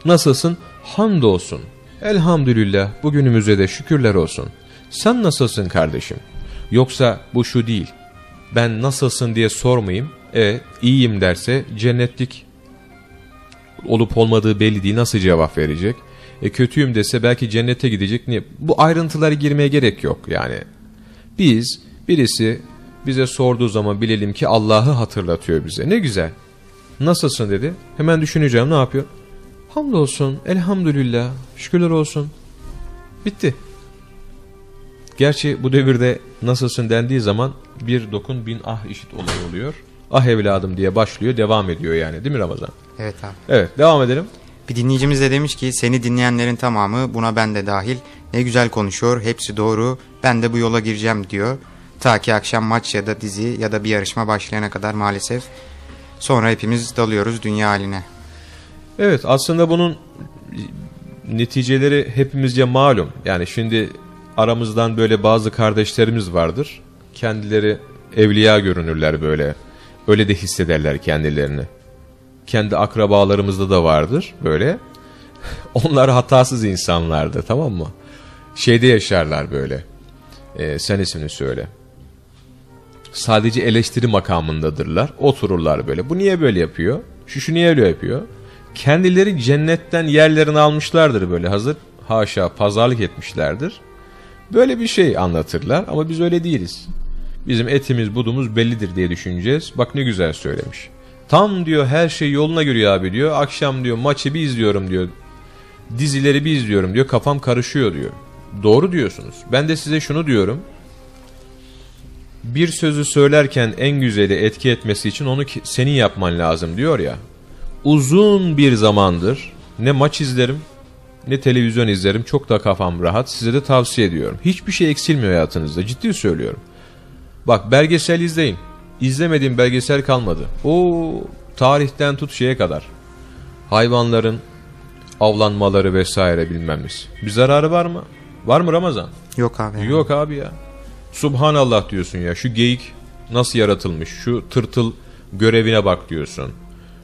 Nasılsın? Hamdolsun. Elhamdülillah bugünümüze de şükürler olsun. Sen nasılsın kardeşim? Yoksa bu şu değil. Ben nasılsın diye sormayayım. E iyiyim derse cennetlik olup olmadığı belli değil. Nasıl cevap verecek? E kötüyüm dese belki cennete gidecek. Niye? Bu ayrıntılara girmeye gerek yok yani. Biz birisi bize sorduğu zaman bilelim ki Allah'ı hatırlatıyor bize. Ne güzel. Nasılsın dedi. Hemen düşüneceğim ne yapıyor? Hamdolsun, elhamdülillah, şükürler olsun. Bitti. Gerçi bu devirde nasılsın dendiği zaman bir dokun bin ah işit olay oluyor. Ah evladım diye başlıyor devam ediyor yani değil mi Ramazan? Evet abi. Evet devam edelim. Bir dinleyicimiz de demiş ki seni dinleyenlerin tamamı buna ben de dahil ne güzel konuşuyor hepsi doğru ben de bu yola gireceğim diyor. Ta ki akşam maç ya da dizi ya da bir yarışma başlayana kadar maalesef. Sonra hepimiz dalıyoruz dünya haline. Evet aslında bunun neticeleri hepimizce malum. Yani şimdi aramızdan böyle bazı kardeşlerimiz vardır. Kendileri evliya görünürler böyle. Öyle de hissederler kendilerini. Kendi akrabalarımızda da vardır böyle. (laughs) Onlar hatasız insanlardır tamam mı? Şeyde yaşarlar böyle. Ee, sen ismini söyle. Sadece eleştiri makamındadırlar. Otururlar böyle. Bu niye böyle yapıyor? Şu şu niye öyle yapıyor? Kendileri cennetten yerlerini almışlardır böyle hazır. Haşa pazarlık etmişlerdir. Böyle bir şey anlatırlar ama biz öyle değiliz. Bizim etimiz budumuz bellidir diye düşüneceğiz. Bak ne güzel söylemiş. Tam diyor her şey yoluna giriyor abi diyor. Akşam diyor maçı bir izliyorum diyor. Dizileri bir izliyorum diyor. Kafam karışıyor diyor. Doğru diyorsunuz. Ben de size şunu diyorum. Bir sözü söylerken en güzeli etki etmesi için onu senin yapman lazım diyor ya. Uzun bir zamandır ne maç izlerim ne televizyon izlerim. Çok da kafam rahat. Size de tavsiye ediyorum. Hiçbir şey eksilmiyor hayatınızda. Ciddi söylüyorum. Bak belgesel izleyin. İzlemediğim belgesel kalmadı. O tarihten tut şeye kadar. Hayvanların avlanmaları vesaire bilmemiz. Bir zararı var mı? Var mı Ramazan? Yok abi. Yani. Yok abi ya. Subhanallah diyorsun ya. Şu geyik nasıl yaratılmış? Şu tırtıl görevine bak diyorsun.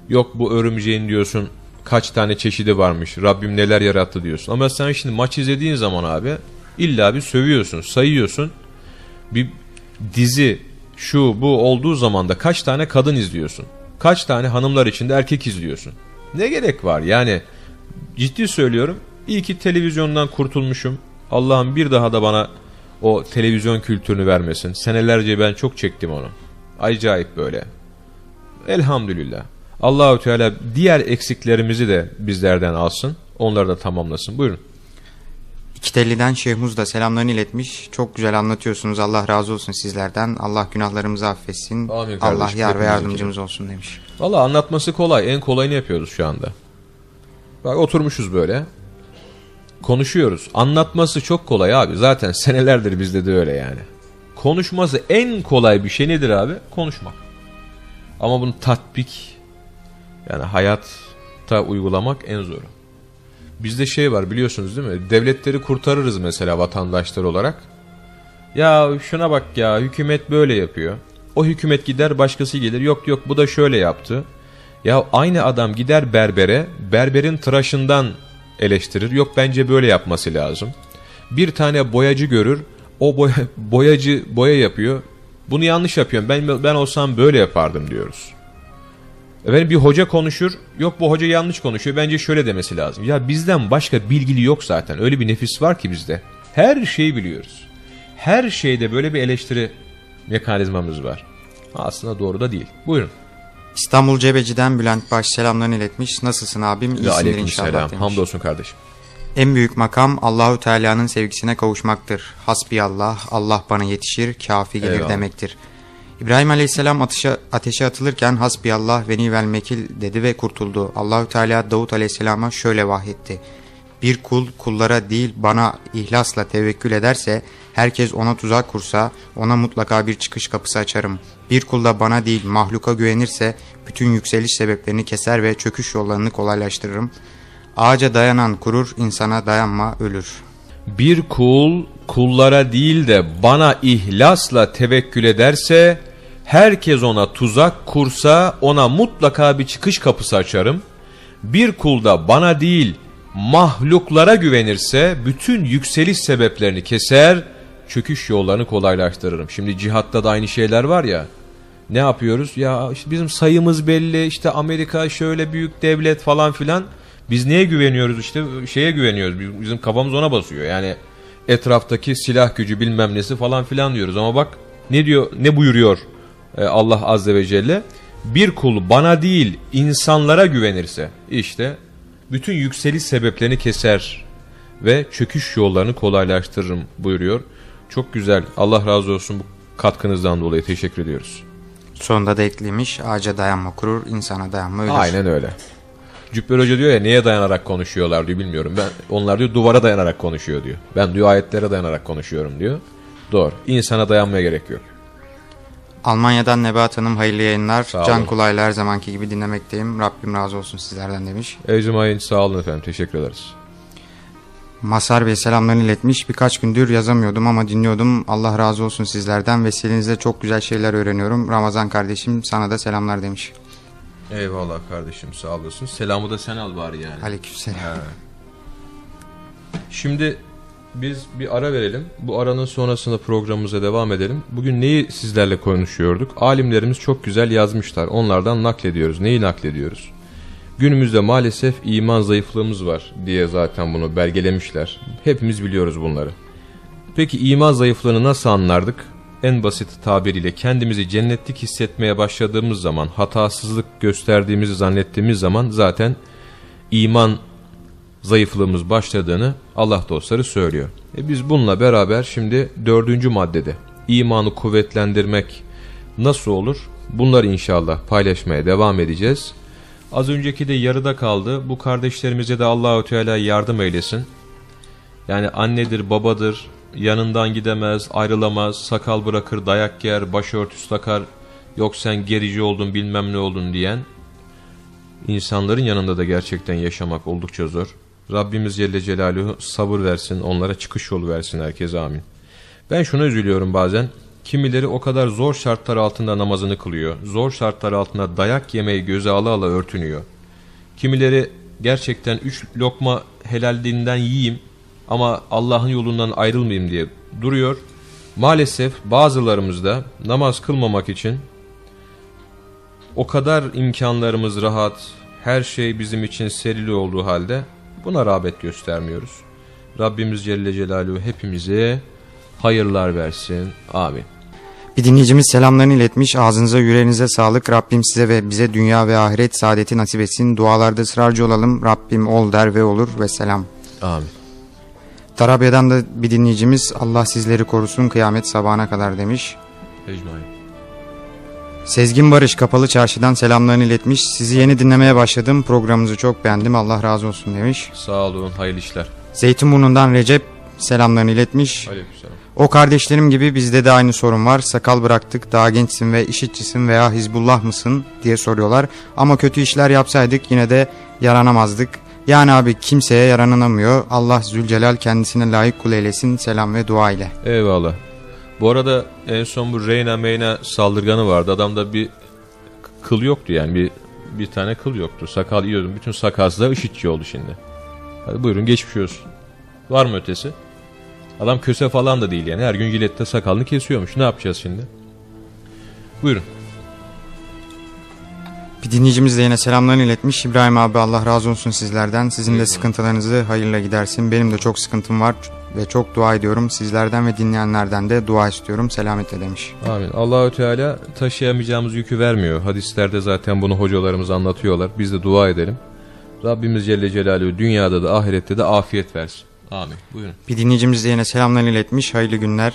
Yok bu örümceğin diyorsun kaç tane çeşidi varmış. Rabbim neler yarattı diyorsun. Ama sen şimdi maç izlediğin zaman abi illa bir sövüyorsun, sayıyorsun. Bir dizi şu bu olduğu zaman da kaç tane kadın izliyorsun? Kaç tane hanımlar içinde erkek izliyorsun? Ne gerek var? Yani ciddi söylüyorum. İyi ki televizyondan kurtulmuşum. Allah'ım bir daha da bana o televizyon kültürünü vermesin. Senelerce ben çok çektim onu. Acayip böyle. Elhamdülillah. Allahü Teala diğer eksiklerimizi de bizlerden alsın. Onları da tamamlasın. Buyurun. İkitelli'den Şehmuz da selamlarını iletmiş. Çok güzel anlatıyorsunuz. Allah razı olsun sizlerden. Allah günahlarımızı affetsin. Amin Allah kardeşim, yar ve yardımcımız olsun demiş. Valla anlatması kolay. En kolayını yapıyoruz şu anda. Bak oturmuşuz böyle. Konuşuyoruz. Anlatması çok kolay abi. Zaten (laughs) senelerdir bizde de öyle yani. Konuşması en kolay bir şey nedir abi? Konuşmak. Ama bunu tatbik yani hayatta uygulamak en zoru. Bizde şey var biliyorsunuz değil mi? Devletleri kurtarırız mesela vatandaşlar olarak. Ya şuna bak ya hükümet böyle yapıyor. O hükümet gider başkası gelir. Yok yok bu da şöyle yaptı. Ya aynı adam gider berbere, berberin tıraşından eleştirir. Yok bence böyle yapması lazım. Bir tane boyacı görür, o boya, (laughs) boyacı boya yapıyor. Bunu yanlış yapıyorum. Ben ben olsam böyle yapardım diyoruz. Efendim bir hoca konuşur. Yok bu hoca yanlış konuşuyor. Bence şöyle demesi lazım. Ya bizden başka bilgili yok zaten. Öyle bir nefis var ki bizde. Her şeyi biliyoruz. Her şeyde böyle bir eleştiri mekanizmamız var. Aslında doğru da değil. Buyurun. İstanbul Cebeci'den Bülent Baş selamlarını iletmiş. Nasılsın abim? İyisindir inşallah selam. demiş. Hamdolsun kardeşim. En büyük makam Allahu Teala'nın sevgisine kavuşmaktır. Hasbiyallah, Allah bana yetişir, kafi gelir Eyvallah. demektir. İbrahim Aleyhisselam ateşe, ateşe atılırken hasbiyallah ve nivel mekil dedi ve kurtuldu. Allahu Teala Davut Aleyhisselam'a şöyle vahyetti. Bir kul kullara değil bana ihlasla tevekkül ederse, herkes ona tuzak kursa, ona mutlaka bir çıkış kapısı açarım. Bir kul da bana değil mahluka güvenirse, bütün yükseliş sebeplerini keser ve çöküş yollarını kolaylaştırırım. Ağaca dayanan kurur, insana dayanma ölür. Bir kul kullara değil de bana ihlasla tevekkül ederse, herkes ona tuzak kursa ona mutlaka bir çıkış kapısı açarım. Bir kul da bana değil mahluklara güvenirse bütün yükseliş sebeplerini keser, çöküş yollarını kolaylaştırırım. Şimdi cihatta da aynı şeyler var ya. Ne yapıyoruz? Ya işte bizim sayımız belli, işte Amerika şöyle büyük devlet falan filan. Biz neye güveniyoruz işte şeye güveniyoruz. Biz- Bizim kafamız ona basıyor. Yani etraftaki silah gücü bilmem nesi falan filan diyoruz. Ama bak ne diyor ne buyuruyor Allah azze ve celle? Bir kul bana değil insanlara güvenirse işte bütün yükseliş sebeplerini keser ve çöküş yollarını kolaylaştırırım buyuruyor. Çok güzel. Allah razı olsun bu katkınızdan dolayı teşekkür ediyoruz. Sonunda da eklemiş, ağaca dayanma kurur, insana dayanma ölür. Aynen öyle. Cübbel Hoca diyor ya neye dayanarak konuşuyorlar diyor bilmiyorum. Ben onlar diyor duvara dayanarak konuşuyor diyor. Ben diyor ayetlere dayanarak konuşuyorum diyor. Doğru. İnsana dayanmaya gerek yok. Almanya'dan Nebahat Hanım hayırlı yayınlar. Sağ Can olun. kulağıyla her zamanki gibi dinlemekteyim. Rabbim razı olsun sizlerden demiş. Ecmain sağ olun efendim. Teşekkür ederiz. Masar Bey selamlarını iletmiş. Birkaç gündür yazamıyordum ama dinliyordum. Allah razı olsun sizlerden. Vesilenizle çok güzel şeyler öğreniyorum. Ramazan kardeşim sana da selamlar demiş. Eyvallah kardeşim sağ olasın. Selamı da sen al bari yani. Aleykümselam. Şimdi biz bir ara verelim. Bu aranın sonrasında programımıza devam edelim. Bugün neyi sizlerle konuşuyorduk? Alimlerimiz çok güzel yazmışlar. Onlardan naklediyoruz. Neyi naklediyoruz? Günümüzde maalesef iman zayıflığımız var diye zaten bunu belgelemişler. Hepimiz biliyoruz bunları. Peki iman zayıflığını nasıl anlardık? En basit tabiriyle kendimizi cennetlik hissetmeye başladığımız zaman, hatasızlık gösterdiğimizi zannettiğimiz zaman zaten iman zayıflığımız başladığını Allah dostları söylüyor. E biz bununla beraber şimdi dördüncü maddede imanı kuvvetlendirmek nasıl olur? Bunları inşallah paylaşmaya devam edeceğiz. Az önceki de yarıda kaldı. Bu kardeşlerimize de Allahü Teala yardım eylesin. Yani annedir, babadır, yanından gidemez, ayrılamaz, sakal bırakır, dayak yer, başörtüsü takar, yok sen gerici oldun bilmem ne oldun diyen insanların yanında da gerçekten yaşamak oldukça zor. Rabbimiz Celle Celaluhu sabır versin, onlara çıkış yolu versin herkese amin. Ben şuna üzülüyorum bazen. Kimileri o kadar zor şartlar altında namazını kılıyor. Zor şartlar altında dayak yemeyi göze ala ala örtünüyor. Kimileri gerçekten üç lokma helalliğinden yiyeyim ama Allah'ın yolundan ayrılmayayım diye duruyor. Maalesef bazılarımız da namaz kılmamak için o kadar imkanlarımız rahat, her şey bizim için serili olduğu halde buna rağbet göstermiyoruz. Rabbimiz Celle Celaluhu hepimize hayırlar versin. Amin. Bir dinleyicimiz selamlarını iletmiş. Ağzınıza yüreğinize sağlık. Rabbim size ve bize dünya ve ahiret saadeti nasip etsin. Dualarda ısrarcı olalım. Rabbim ol der ve olur ve selam. Amin. Tarabya'dan da bir dinleyicimiz Allah sizleri korusun kıyamet sabahına kadar demiş. Ecmaîn. Sezgin Barış Kapalı Çarşı'dan selamlarını iletmiş. Sizi yeni dinlemeye başladım. Programınızı çok beğendim. Allah razı olsun demiş. Sağ olun, hayırlı işler. Zeytinburnu'ndan Recep selamlarını iletmiş. Aleykümselam. O kardeşlerim gibi bizde de aynı sorun var. Sakal bıraktık, daha gençsin ve işitçisin veya Hizbullah mısın diye soruyorlar. Ama kötü işler yapsaydık yine de yaranamazdık. Yani abi kimseye yaranamıyor. Allah Zülcelal kendisine layık kul eylesin. Selam ve dua ile. Eyvallah. Bu arada en son bu Reyna Meyna saldırganı vardı. Adamda bir kıl yoktu yani. Bir bir tane kıl yoktu. Sakal yiyordum. Bütün sakalsızlar IŞİD'ci oldu şimdi. Hadi buyurun geçmiş olsun. Var mı ötesi? Adam köse falan da değil yani. Her gün jilette sakalını kesiyormuş. Ne yapacağız şimdi? Buyurun. Bir dinleyicimiz de yine selamlarını iletmiş. İbrahim abi Allah razı olsun sizlerden. Sizin de sıkıntılarınızı hayırla gidersin. Benim de çok sıkıntım var ve çok dua ediyorum. Sizlerden ve dinleyenlerden de dua istiyorum. Selametle demiş. Amin. Allahü Teala taşıyamayacağımız yükü vermiyor. Hadislerde zaten bunu hocalarımız anlatıyorlar. Biz de dua edelim. Rabbimiz Celle Celaluhu dünyada da ahirette de afiyet versin. Amin. Buyurun. Bir dinleyicimiz de yine selamlarını iletmiş. Hayırlı günler.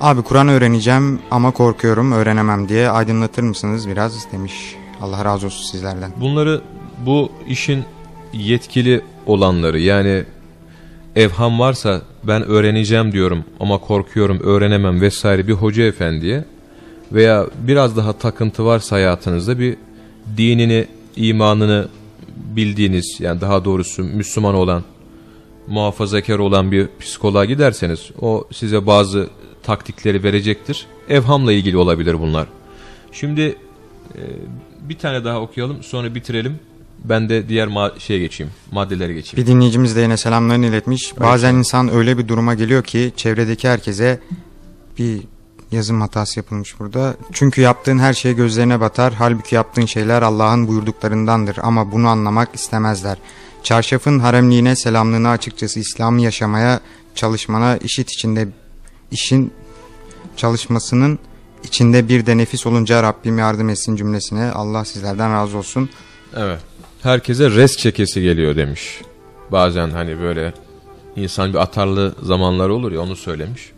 Abi Kur'an öğreneceğim ama korkuyorum öğrenemem diye aydınlatır mısınız biraz demiş. Allah razı olsun sizlerden. Bunları bu işin yetkili olanları yani evham varsa ben öğreneceğim diyorum ama korkuyorum öğrenemem vesaire bir hoca efendiye veya biraz daha takıntı varsa hayatınızda bir dinini, imanını bildiğiniz yani daha doğrusu Müslüman olan, muhafazakar olan bir psikoloğa giderseniz o size bazı taktikleri verecektir. Evhamla ilgili olabilir bunlar. Şimdi e, bir tane daha okuyalım sonra bitirelim. Ben de diğer şeye geçeyim, maddelere geçeyim. Bir dinleyicimiz de yine selamlarını iletmiş. Bazen insan öyle bir duruma geliyor ki çevredeki herkese bir yazım hatası yapılmış burada. Çünkü yaptığın her şey gözlerine batar. Halbuki yaptığın şeyler Allah'ın buyurduklarındandır ama bunu anlamak istemezler. Çarşafın haremliğine selamlığına açıkçası İslam'ı yaşamaya çalışmana işit içinde işin çalışmasının içinde bir de nefis olunca Rabbim yardım etsin cümlesine. Allah sizlerden razı olsun. Evet. Herkese res çekesi geliyor demiş. Bazen hani böyle insan bir atarlı zamanlar olur ya onu söylemiş.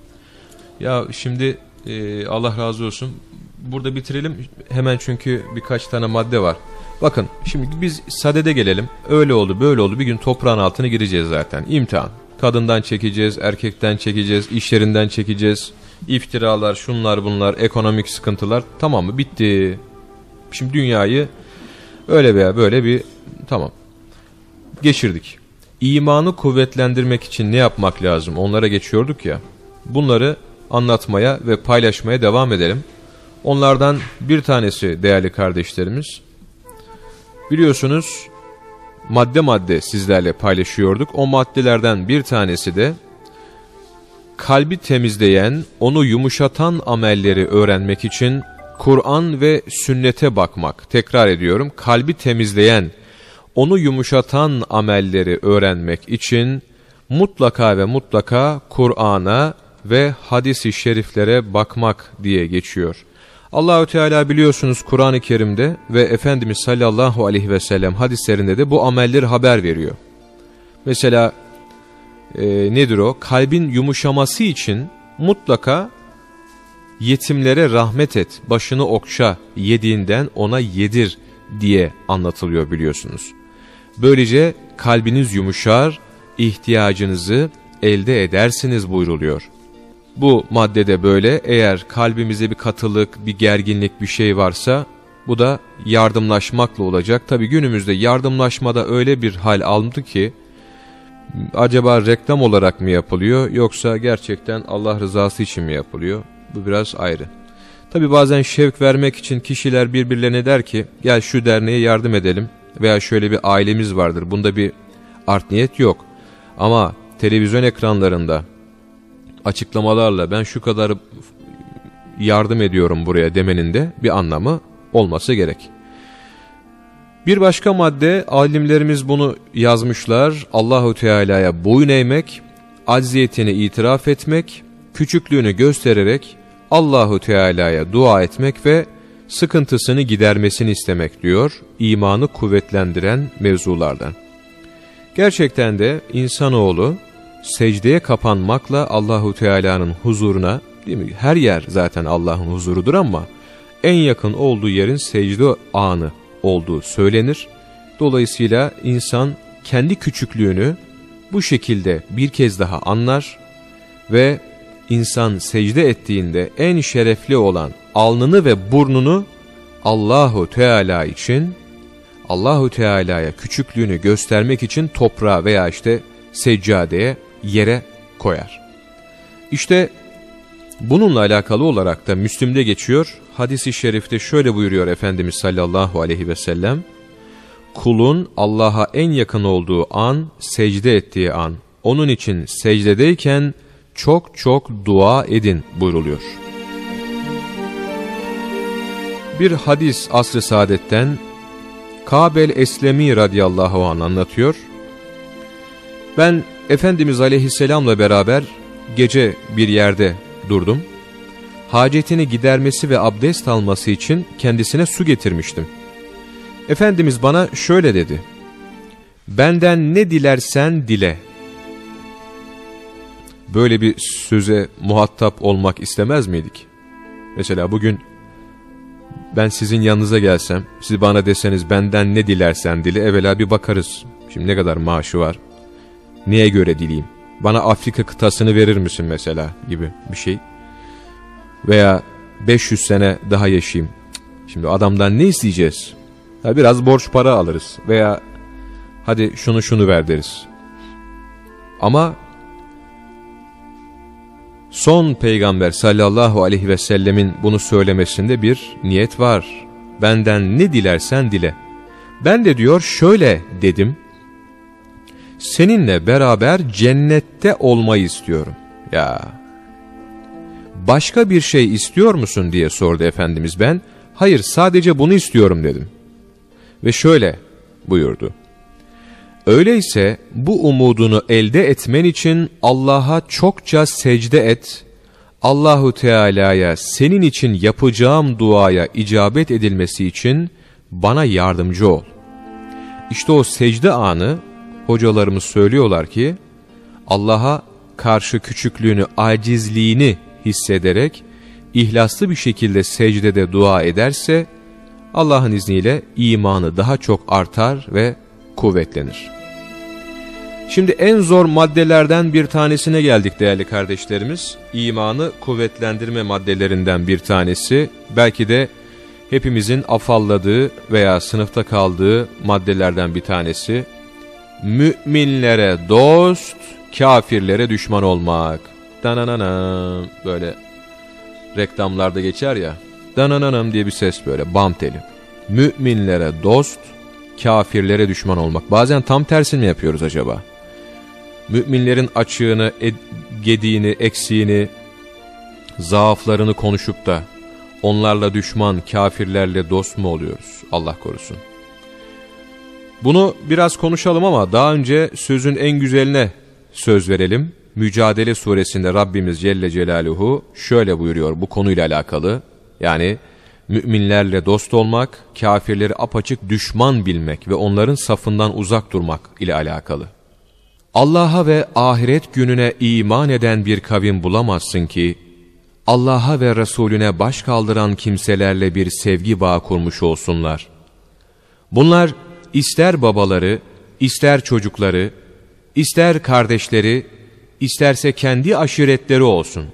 Ya şimdi e, Allah razı olsun. Burada bitirelim. Hemen çünkü birkaç tane madde var. Bakın şimdi biz sadede gelelim. Öyle oldu böyle oldu. Bir gün toprağın altına gireceğiz zaten. İmtihan. Kadından çekeceğiz, erkekten çekeceğiz, iş yerinden çekeceğiz. İftiralar, şunlar bunlar, ekonomik sıkıntılar. Tamam mı? Bitti. Şimdi dünyayı öyle veya böyle bir tamam. Geçirdik. İmanı kuvvetlendirmek için ne yapmak lazım? Onlara geçiyorduk ya. Bunları anlatmaya ve paylaşmaya devam edelim. Onlardan bir tanesi değerli kardeşlerimiz. Biliyorsunuz madde madde sizlerle paylaşıyorduk. O maddelerden bir tanesi de kalbi temizleyen, onu yumuşatan amelleri öğrenmek için Kur'an ve sünnete bakmak. Tekrar ediyorum, kalbi temizleyen, onu yumuşatan amelleri öğrenmek için mutlaka ve mutlaka Kur'an'a ve hadisi şeriflere bakmak diye geçiyor. Allahü Teala biliyorsunuz Kur'an-ı Kerim'de ve Efendimiz sallallahu aleyhi ve sellem hadislerinde de bu amelleri haber veriyor. Mesela e, nedir o? Kalbin yumuşaması için mutlaka yetimlere rahmet et, başını okşa, yediğinden ona yedir diye anlatılıyor biliyorsunuz. Böylece kalbiniz yumuşar, ihtiyacınızı elde edersiniz buyruluyor. Bu maddede böyle eğer kalbimize bir katılık, bir gerginlik bir şey varsa bu da yardımlaşmakla olacak. Tabi günümüzde yardımlaşmada öyle bir hal aldı ki acaba reklam olarak mı yapılıyor yoksa gerçekten Allah rızası için mi yapılıyor? Bu biraz ayrı. Tabi bazen şevk vermek için kişiler birbirlerine der ki gel şu derneğe yardım edelim veya şöyle bir ailemiz vardır. Bunda bir art niyet yok. Ama televizyon ekranlarında açıklamalarla ben şu kadar yardım ediyorum buraya demenin de bir anlamı olması gerek. Bir başka madde alimlerimiz bunu yazmışlar. Allahu Teala'ya boyun eğmek, acziyetini itiraf etmek, küçüklüğünü göstererek Allahu Teala'ya dua etmek ve sıkıntısını gidermesini istemek diyor imanı kuvvetlendiren mevzulardan. Gerçekten de insanoğlu secdeye kapanmakla Allahu Teala'nın huzuruna değil mi? Her yer zaten Allah'ın huzurudur ama en yakın olduğu yerin secde anı olduğu söylenir. Dolayısıyla insan kendi küçüklüğünü bu şekilde bir kez daha anlar ve insan secde ettiğinde en şerefli olan alnını ve burnunu Allahu Teala için Allahu Teala'ya küçüklüğünü göstermek için toprağa veya işte seccadeye yere koyar. İşte bununla alakalı olarak da Müslim'de geçiyor. Hadis-i şerifte şöyle buyuruyor Efendimiz sallallahu aleyhi ve sellem. Kulun Allah'a en yakın olduğu an secde ettiği an. Onun için secdedeyken çok çok dua edin buyruluyor. Bir hadis asr-ı saadetten Kabel Eslemi radıyallahu anh anlatıyor. Ben Efendimiz aleyhisselamla beraber gece bir yerde durdum. Hacetini gidermesi ve abdest alması için kendisine su getirmiştim. Efendimiz bana şöyle dedi. Benden ne dilersen dile. Böyle bir söze muhatap olmak istemez miydik? Mesela bugün ben sizin yanınıza gelsem, siz bana deseniz benden ne dilersen dile, evvela bir bakarız. Şimdi ne kadar maaşı var, neye göre dileyim? Bana Afrika kıtasını verir misin mesela gibi bir şey. Veya 500 sene daha yaşayayım. Şimdi adamdan ne isteyeceğiz? Ya biraz borç para alırız veya hadi şunu şunu ver deriz. Ama son peygamber sallallahu aleyhi ve sellemin bunu söylemesinde bir niyet var. Benden ne dilersen dile. Ben de diyor şöyle dedim. Seninle beraber cennette olmayı istiyorum. Ya başka bir şey istiyor musun diye sordu Efendimiz ben. Hayır sadece bunu istiyorum dedim. Ve şöyle buyurdu. Öyleyse bu umudunu elde etmen için Allah'a çokça secde et. Allahu Teala'ya senin için yapacağım duaya icabet edilmesi için bana yardımcı ol. İşte o secde anı hocalarımız söylüyorlar ki Allah'a karşı küçüklüğünü, acizliğini hissederek ihlaslı bir şekilde secdede dua ederse Allah'ın izniyle imanı daha çok artar ve kuvvetlenir. Şimdi en zor maddelerden bir tanesine geldik değerli kardeşlerimiz. İmanı kuvvetlendirme maddelerinden bir tanesi. Belki de hepimizin afalladığı veya sınıfta kaldığı maddelerden bir tanesi. Müminlere dost, kafirlere düşman olmak. Dananana böyle reklamlarda geçer ya. Danananam diye bir ses böyle bam teli. Müminlere dost, kafirlere düşman olmak. Bazen tam tersini mi yapıyoruz acaba? Müminlerin açığını, ed, gediğini, eksiğini, zaaflarını konuşup da onlarla düşman, kafirlerle dost mu oluyoruz? Allah korusun. Bunu biraz konuşalım ama daha önce sözün en güzeline söz verelim. Mücadele suresinde Rabbimiz Celle Celaluhu şöyle buyuruyor bu konuyla alakalı. Yani müminlerle dost olmak, kafirleri apaçık düşman bilmek ve onların safından uzak durmak ile alakalı. Allah'a ve ahiret gününe iman eden bir kavim bulamazsın ki, Allah'a ve Resulüne baş kaldıran kimselerle bir sevgi bağı kurmuş olsunlar. Bunlar ister babaları, ister çocukları, ister kardeşleri, isterse kendi aşiretleri olsun.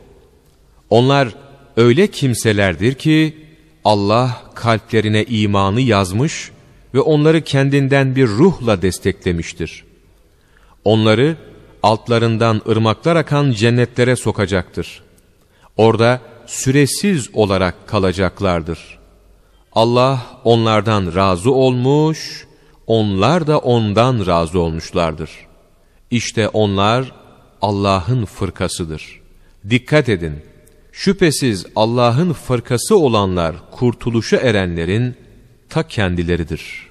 Onlar öyle kimselerdir ki Allah kalplerine imanı yazmış ve onları kendinden bir ruhla desteklemiştir. Onları altlarından ırmaklar akan cennetlere sokacaktır. Orada süresiz olarak kalacaklardır. Allah onlardan razı olmuş, onlar da ondan razı olmuşlardır. İşte onlar Allah'ın fırkasıdır. Dikkat edin, şüphesiz Allah'ın fırkası olanlar kurtuluşa erenlerin ta kendileridir.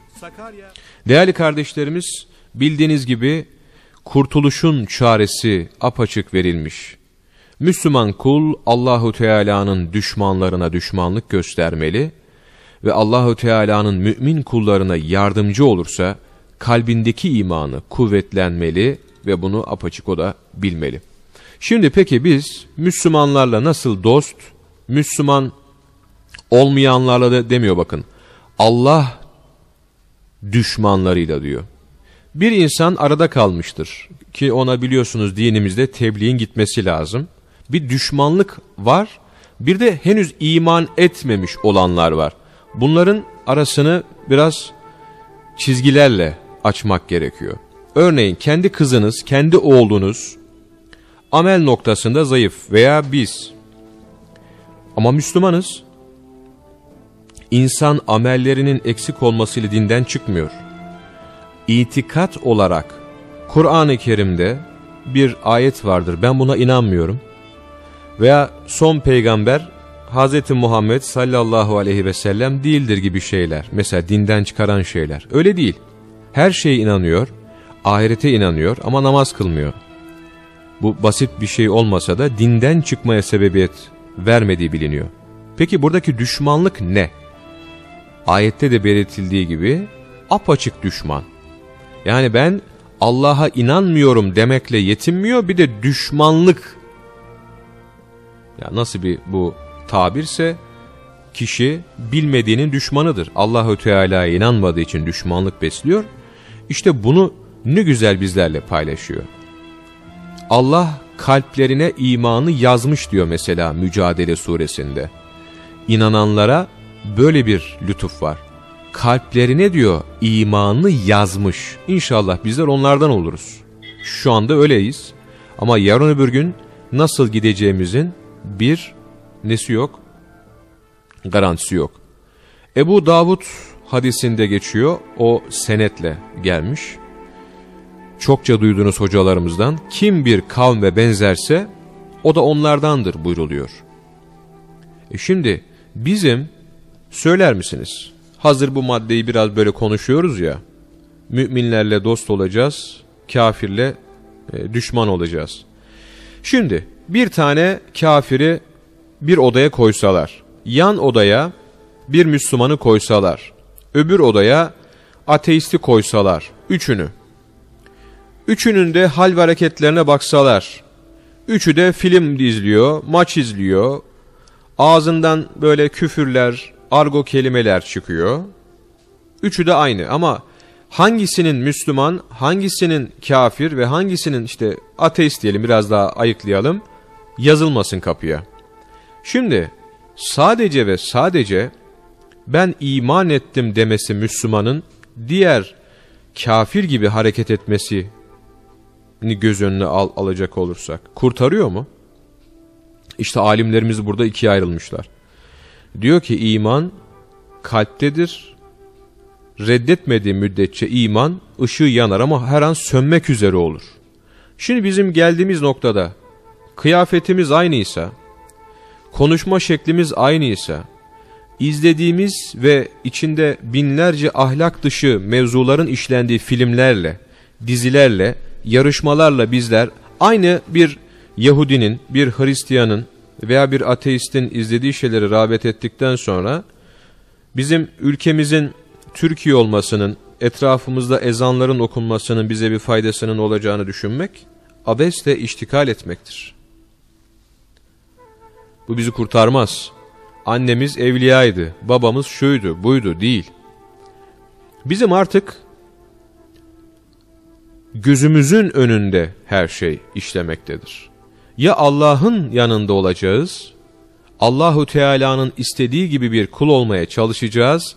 Değerli kardeşlerimiz, bildiğiniz gibi kurtuluşun çaresi apaçık verilmiş. Müslüman kul Allahu Teala'nın düşmanlarına düşmanlık göstermeli ve Allahu Teala'nın mümin kullarına yardımcı olursa kalbindeki imanı kuvvetlenmeli ve bunu apaçık o da bilmeli. Şimdi peki biz Müslümanlarla nasıl dost, Müslüman olmayanlarla da demiyor bakın. Allah düşmanlarıyla diyor. Bir insan arada kalmıştır ki ona biliyorsunuz dinimizde tebliğin gitmesi lazım. Bir düşmanlık var, bir de henüz iman etmemiş olanlar var. Bunların arasını biraz çizgilerle açmak gerekiyor. Örneğin kendi kızınız, kendi oğlunuz amel noktasında zayıf veya biz. Ama Müslümanız. İnsan amellerinin eksik olmasıyla dinden çıkmıyor. İtikat olarak Kur'an-ı Kerim'de bir ayet vardır. Ben buna inanmıyorum. Veya son peygamber Hz. Muhammed sallallahu aleyhi ve sellem değildir gibi şeyler. Mesela dinden çıkaran şeyler. Öyle değil. Her şeye inanıyor, ahirete inanıyor ama namaz kılmıyor. Bu basit bir şey olmasa da dinden çıkmaya sebebiyet vermediği biliniyor. Peki buradaki düşmanlık ne? Ayette de belirtildiği gibi apaçık düşman. Yani ben Allah'a inanmıyorum demekle yetinmiyor bir de düşmanlık. Ya nasıl bir bu tabirse kişi bilmediğinin düşmanıdır. Allahü Teala'ya inanmadığı için düşmanlık besliyor. İşte bunu ne güzel bizlerle paylaşıyor. Allah kalplerine imanı yazmış diyor mesela Mücadele suresinde. İnananlara böyle bir lütuf var. Kalplerine diyor imanı yazmış. İnşallah bizler onlardan oluruz. Şu anda öyleyiz. Ama yarın öbür gün nasıl gideceğimizin bir nesi yok? Garantisi yok. Ebu Davud hadisinde geçiyor. O senetle gelmiş. Çokça duyduğunuz hocalarımızdan kim bir kavme benzerse o da onlardandır buyruluyor. E şimdi bizim söyler misiniz? Hazır bu maddeyi biraz böyle konuşuyoruz ya. Müminlerle dost olacağız, kafirle e, düşman olacağız. Şimdi bir tane kafiri bir odaya koysalar, yan odaya bir Müslümanı koysalar, öbür odaya ateisti koysalar, üçünü. Üçünün de hal ve hareketlerine baksalar, üçü de film izliyor, maç izliyor, ağzından böyle küfürler, argo kelimeler çıkıyor. Üçü de aynı ama hangisinin Müslüman, hangisinin kafir ve hangisinin işte ateist diyelim biraz daha ayıklayalım yazılmasın kapıya. Şimdi sadece ve sadece ben iman ettim demesi Müslümanın diğer kafir gibi hareket etmesi göz önüne al, alacak olursak kurtarıyor mu? İşte alimlerimiz burada ikiye ayrılmışlar. Diyor ki iman kalptedir. Reddetmediği müddetçe iman ışığı yanar ama her an sönmek üzere olur. Şimdi bizim geldiğimiz noktada kıyafetimiz aynıysa, konuşma şeklimiz aynıysa, izlediğimiz ve içinde binlerce ahlak dışı mevzuların işlendiği filmlerle, dizilerle, yarışmalarla bizler aynı bir Yahudinin, bir Hristiyanın veya bir ateistin izlediği şeyleri rağbet ettikten sonra bizim ülkemizin Türkiye olmasının, etrafımızda ezanların okunmasının bize bir faydasının olacağını düşünmek, abesle iştikal etmektir. Bu bizi kurtarmaz. Annemiz evliyaydı, babamız şuydu, buydu değil. Bizim artık gözümüzün önünde her şey işlemektedir. Ya Allah'ın yanında olacağız, Allahu Teala'nın istediği gibi bir kul olmaya çalışacağız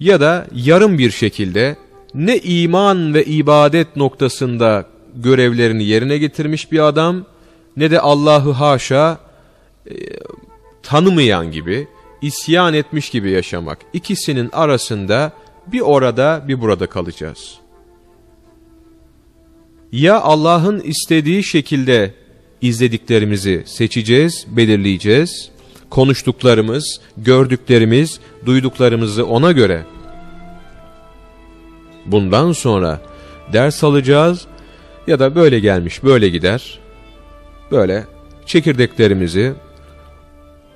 ya da yarım bir şekilde ne iman ve ibadet noktasında görevlerini yerine getirmiş bir adam ne de Allah'ı haşa e, tanımayan gibi, isyan etmiş gibi yaşamak. İkisinin arasında bir orada bir burada kalacağız. Ya Allah'ın istediği şekilde izlediklerimizi seçeceğiz, belirleyeceğiz. Konuştuklarımız, gördüklerimiz, duyduklarımızı ona göre bundan sonra ders alacağız ya da böyle gelmiş böyle gider. Böyle çekirdeklerimizi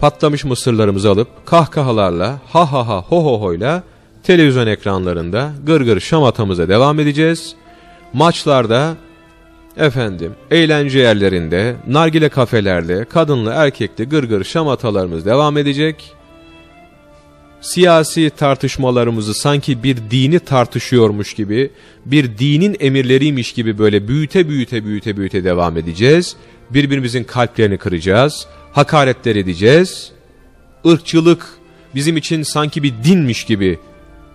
patlamış mısırlarımızı alıp kahkahalarla ha ha ha ho ho hoyla televizyon ekranlarında gırgır gır şamatamıza devam edeceğiz. Maçlarda efendim eğlence yerlerinde, nargile kafelerde, kadınlı erkekli gırgır gır şamatalarımız devam edecek. Siyasi tartışmalarımızı sanki bir dini tartışıyormuş gibi, bir dinin emirleriymiş gibi böyle büyüte büyüte büyüte büyüte devam edeceğiz. Birbirimizin kalplerini kıracağız hakaretler edeceğiz. Irkçılık bizim için sanki bir dinmiş gibi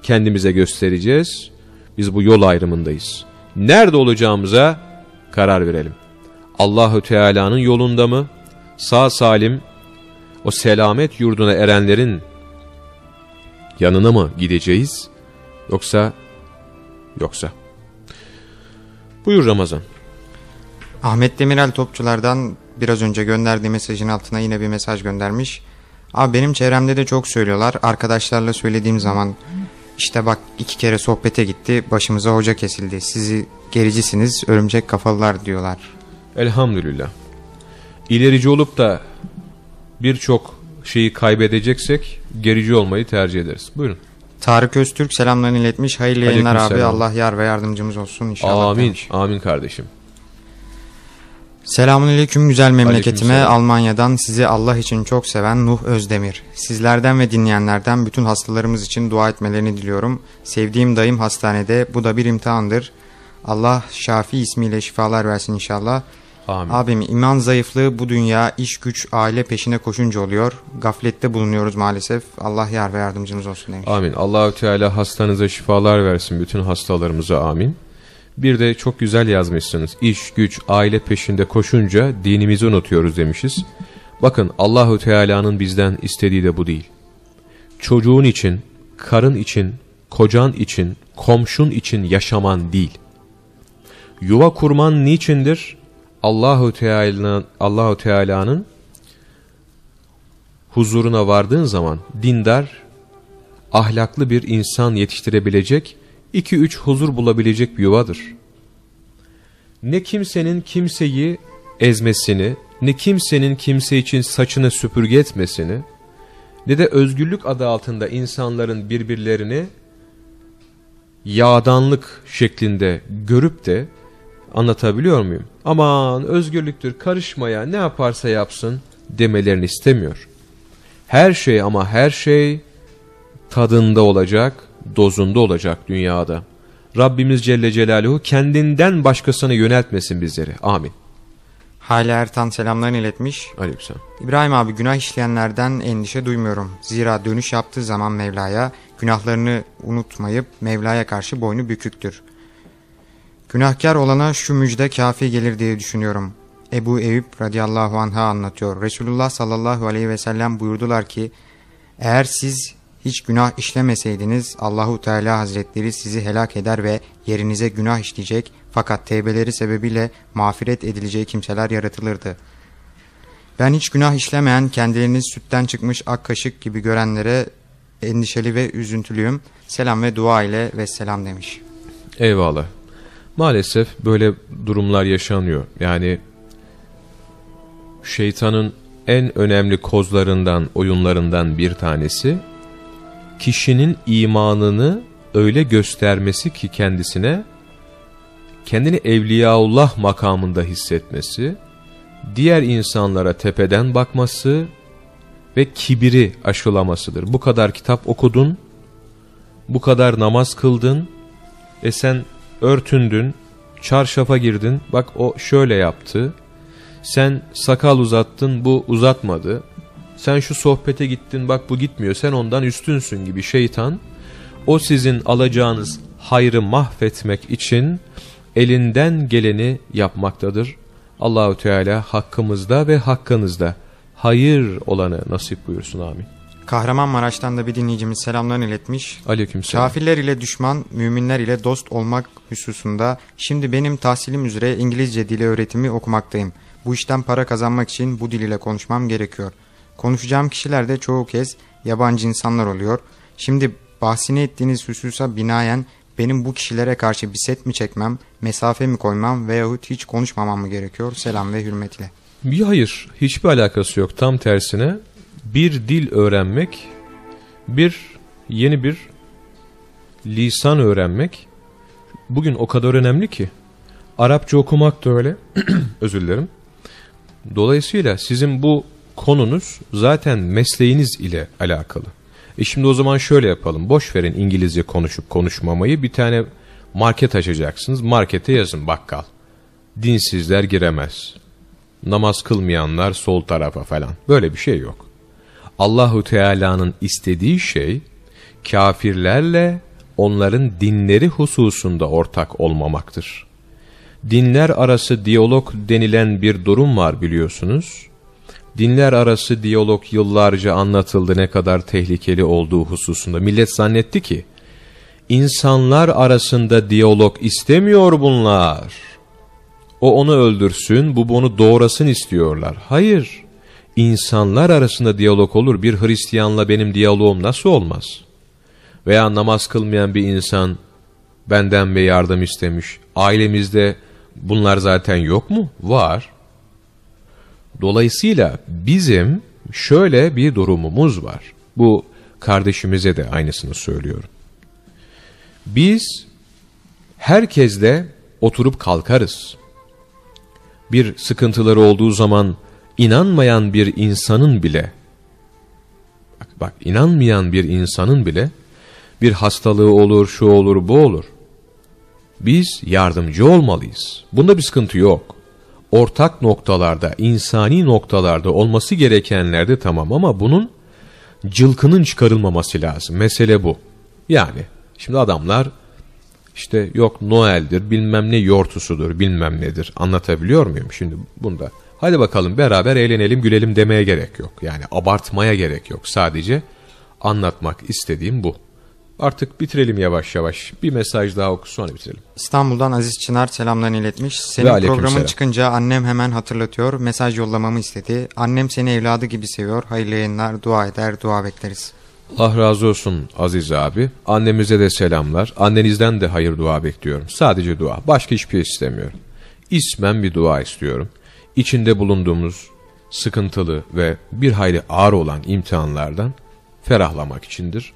kendimize göstereceğiz. Biz bu yol ayrımındayız. Nerede olacağımıza karar verelim. Allahü Teala'nın yolunda mı? Sağ salim o selamet yurduna erenlerin yanına mı gideceğiz? Yoksa yoksa. Buyur Ramazan. Ahmet Demirel topçulardan biraz önce gönderdiği mesajın altına yine bir mesaj göndermiş. Abi benim çevremde de çok söylüyorlar. Arkadaşlarla söylediğim zaman işte bak iki kere sohbete gitti başımıza hoca kesildi. Sizi gericisiniz örümcek kafalılar diyorlar. Elhamdülillah. İlerici olup da birçok şeyi kaybedeceksek gerici olmayı tercih ederiz. Buyurun. Tarık Öztürk selamlarını iletmiş. Hayırlı yayınlar abi. Aleykümselam. Allah yar ve yardımcımız olsun inşallah. Amin. demiş. Amin kardeşim. Selamünaleyküm güzel memleketime Aleykümselam. Almanya'dan sizi Allah için çok seven Nuh Özdemir. Sizlerden ve dinleyenlerden bütün hastalarımız için dua etmelerini diliyorum. Sevdiğim dayım hastanede bu da bir imtihandır. Allah Şafi ismiyle şifalar versin inşallah. Amin. Abim iman zayıflığı bu dünya iş güç aile peşine koşunca oluyor. Gaflette bulunuyoruz maalesef. Allah yar ve yardımcımız olsun demiş. Amin. Allahü Teala hastanıza şifalar versin bütün hastalarımıza amin. Bir de çok güzel yazmışsınız. İş, güç, aile peşinde koşunca dinimizi unutuyoruz demişiz. Bakın Allahü Teala'nın bizden istediği de bu değil. Çocuğun için, karın için, kocan için, komşun için yaşaman değil. Yuva kurman niçindir? Allahu Teala Allahu Teala'nın huzuruna vardığın zaman dindar, ahlaklı bir insan yetiştirebilecek, iki üç huzur bulabilecek bir yuvadır. Ne kimsenin kimseyi ezmesini, ne kimsenin kimse için saçını süpürge etmesini, ne de özgürlük adı altında insanların birbirlerini yağdanlık şeklinde görüp de anlatabiliyor muyum? Aman özgürlüktür karışmaya ne yaparsa yapsın demelerini istemiyor. Her şey ama her şey tadında olacak, dozunda olacak dünyada. Rabbimiz Celle Celaluhu kendinden başkasına yöneltmesin bizleri. Amin. Hale Ertan selamlarını iletmiş. Aleykümselam. İbrahim abi günah işleyenlerden endişe duymuyorum. Zira dönüş yaptığı zaman Mevla'ya günahlarını unutmayıp Mevla'ya karşı boynu büküktür. Günahkar olana şu müjde kafi gelir diye düşünüyorum. Ebu Eyüp radıyallahu anh'a anlatıyor. Resulullah sallallahu aleyhi ve sellem buyurdular ki eğer siz hiç günah işlemeseydiniz Allahu Teala Hazretleri sizi helak eder ve yerinize günah işleyecek fakat tevbeleri sebebiyle mağfiret edileceği kimseler yaratılırdı. Ben hiç günah işlemeyen kendilerini sütten çıkmış ak kaşık gibi görenlere endişeli ve üzüntülüyüm. Selam ve dua ile ve selam demiş. Eyvallah. Maalesef böyle durumlar yaşanıyor. Yani şeytanın en önemli kozlarından, oyunlarından bir tanesi kişinin imanını öyle göstermesi ki kendisine kendini Evliyaullah makamında hissetmesi, diğer insanlara tepeden bakması ve kibiri aşılamasıdır. Bu kadar kitap okudun, bu kadar namaz kıldın, e sen örtündün, çarşafa girdin, bak o şöyle yaptı, sen sakal uzattın, bu uzatmadı, sen şu sohbete gittin, bak bu gitmiyor, sen ondan üstünsün gibi şeytan, o sizin alacağınız hayrı mahvetmek için elinden geleni yapmaktadır. Allahü Teala hakkımızda ve hakkınızda hayır olanı nasip buyursun amin. Kahramanmaraş'tan da bir dinleyicimiz selamlarını iletmiş. Aleykümselam. Kafirler ile düşman, müminler ile dost olmak hususunda şimdi benim tahsilim üzere İngilizce dili öğretimi okumaktayım. Bu işten para kazanmak için bu dil ile konuşmam gerekiyor. Konuşacağım kişiler de çoğu kez yabancı insanlar oluyor. Şimdi bahsini ettiğiniz hususa binaen benim bu kişilere karşı bir set mi çekmem, mesafe mi koymam veyahut hiç konuşmamam mı gerekiyor? Selam ve hürmet ile. Bir hayır, hiçbir alakası yok. Tam tersine bir dil öğrenmek, bir yeni bir lisan öğrenmek bugün o kadar önemli ki. Arapça okumak da öyle. (clears throat) Özür dilerim. Dolayısıyla sizin bu konunuz zaten mesleğiniz ile alakalı. E şimdi o zaman şöyle yapalım. Boş verin İngilizce konuşup konuşmamayı. Bir tane market açacaksınız. Markete yazın bakkal. Dinsizler giremez. Namaz kılmayanlar sol tarafa falan. Böyle bir şey yok. Allahu Teala'nın istediği şey kafirlerle onların dinleri hususunda ortak olmamaktır. Dinler arası diyalog denilen bir durum var biliyorsunuz. Dinler arası diyalog yıllarca anlatıldı ne kadar tehlikeli olduğu hususunda. Millet zannetti ki insanlar arasında diyalog istemiyor bunlar. O onu öldürsün, bu bunu doğrasın istiyorlar. Hayır, insanlar arasında diyalog olur. Bir Hristiyanla benim diyaloğum nasıl olmaz? Veya namaz kılmayan bir insan benden bir yardım istemiş. Ailemizde bunlar zaten yok mu? Var. Dolayısıyla bizim şöyle bir durumumuz var. Bu kardeşimize de aynısını söylüyorum. Biz herkesle oturup kalkarız. Bir sıkıntıları olduğu zaman inanmayan bir insanın bile bak, bak inanmayan bir insanın bile bir hastalığı olur, şu olur, bu olur. Biz yardımcı olmalıyız. Bunda bir sıkıntı yok. Ortak noktalarda, insani noktalarda olması gerekenlerde tamam ama bunun cılkının çıkarılmaması lazım. Mesele bu. Yani şimdi adamlar işte yok Noel'dir, bilmem ne yortusudur, bilmem nedir. Anlatabiliyor muyum şimdi bunda? Hadi bakalım beraber eğlenelim, gülelim demeye gerek yok. Yani abartmaya gerek yok. Sadece anlatmak istediğim bu. Artık bitirelim yavaş yavaş. Bir mesaj daha oku sonra bitirelim. İstanbul'dan Aziz Çınar selamlarını iletmiş. Senin programın selam. çıkınca annem hemen hatırlatıyor. Mesaj yollamamı istedi. Annem seni evladı gibi seviyor. Hayırlı yayınlar, dua eder, dua bekleriz. Allah razı olsun Aziz abi. Annemize de selamlar. Annenizden de hayır dua bekliyorum. Sadece dua. Başka hiçbir şey istemiyorum. İsmen bir dua istiyorum. İçinde bulunduğumuz sıkıntılı ve bir hayli ağır olan imtihanlardan ferahlamak içindir.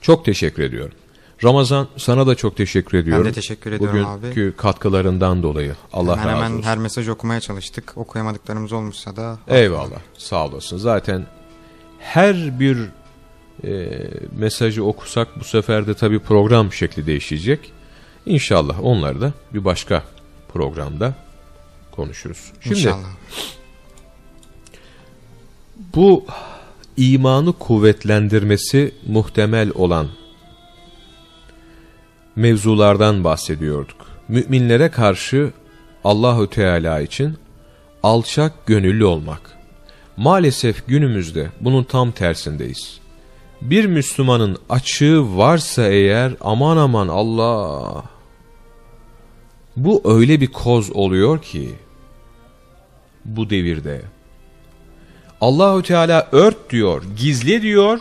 Çok teşekkür ediyorum. Ramazan sana da çok teşekkür ediyorum. de teşekkür ediyorum abi. Bugünkü katkılarından dolayı. Allah hemen razı hemen olsun. her mesaj okumaya çalıştık. Okuyamadıklarımız olmuşsa da Eyvallah. Sağ olasın. Zaten her bir e, mesajı okusak bu sefer de tabii program şekli değişecek. İnşallah onları da bir başka programda konuşuruz. Şimdi inşallah. bu imanı kuvvetlendirmesi muhtemel olan mevzulardan bahsediyorduk. Müminlere karşı Allahü Teala için alçak gönüllü olmak. Maalesef günümüzde bunun tam tersindeyiz. Bir Müslümanın açığı varsa eğer aman aman Allah. Bu öyle bir koz oluyor ki bu devirde. Allahü Teala ört diyor, gizle diyor.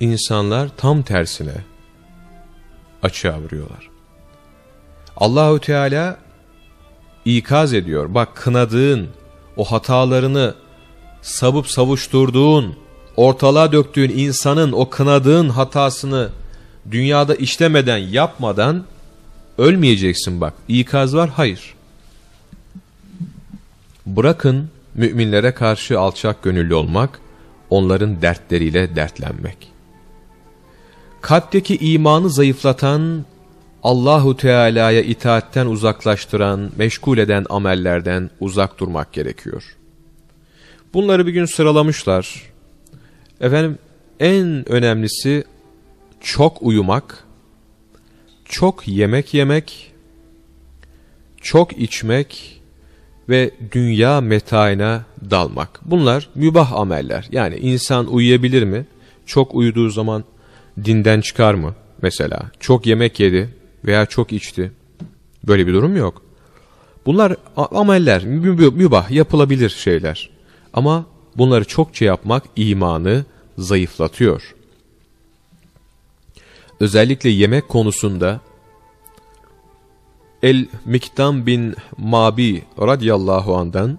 İnsanlar tam tersine açığa vuruyorlar. Allahü Teala ikaz ediyor. Bak kınadığın, o hatalarını savup savuşturduğun, ortalığa döktüğün insanın o kınadığın hatasını dünyada işlemeden, yapmadan ölmeyeceksin bak. İkaz var, hayır. Bırakın müminlere karşı alçak gönüllü olmak, onların dertleriyle dertlenmek. Kalpteki imanı zayıflatan, Allahu Teala'ya itaatten uzaklaştıran, meşgul eden amellerden uzak durmak gerekiyor. Bunları bir gün sıralamışlar. Efendim en önemlisi çok uyumak, çok yemek yemek, çok içmek ve dünya metaine dalmak. Bunlar mübah ameller. Yani insan uyuyabilir mi? Çok uyuduğu zaman dinden çıkar mı? Mesela çok yemek yedi veya çok içti. Böyle bir durum yok. Bunlar ameller, mü- mübah, yapılabilir şeyler. Ama bunları çokça yapmak imanı zayıflatıyor. Özellikle yemek konusunda El Miktam bin Mabi radıyallahu andan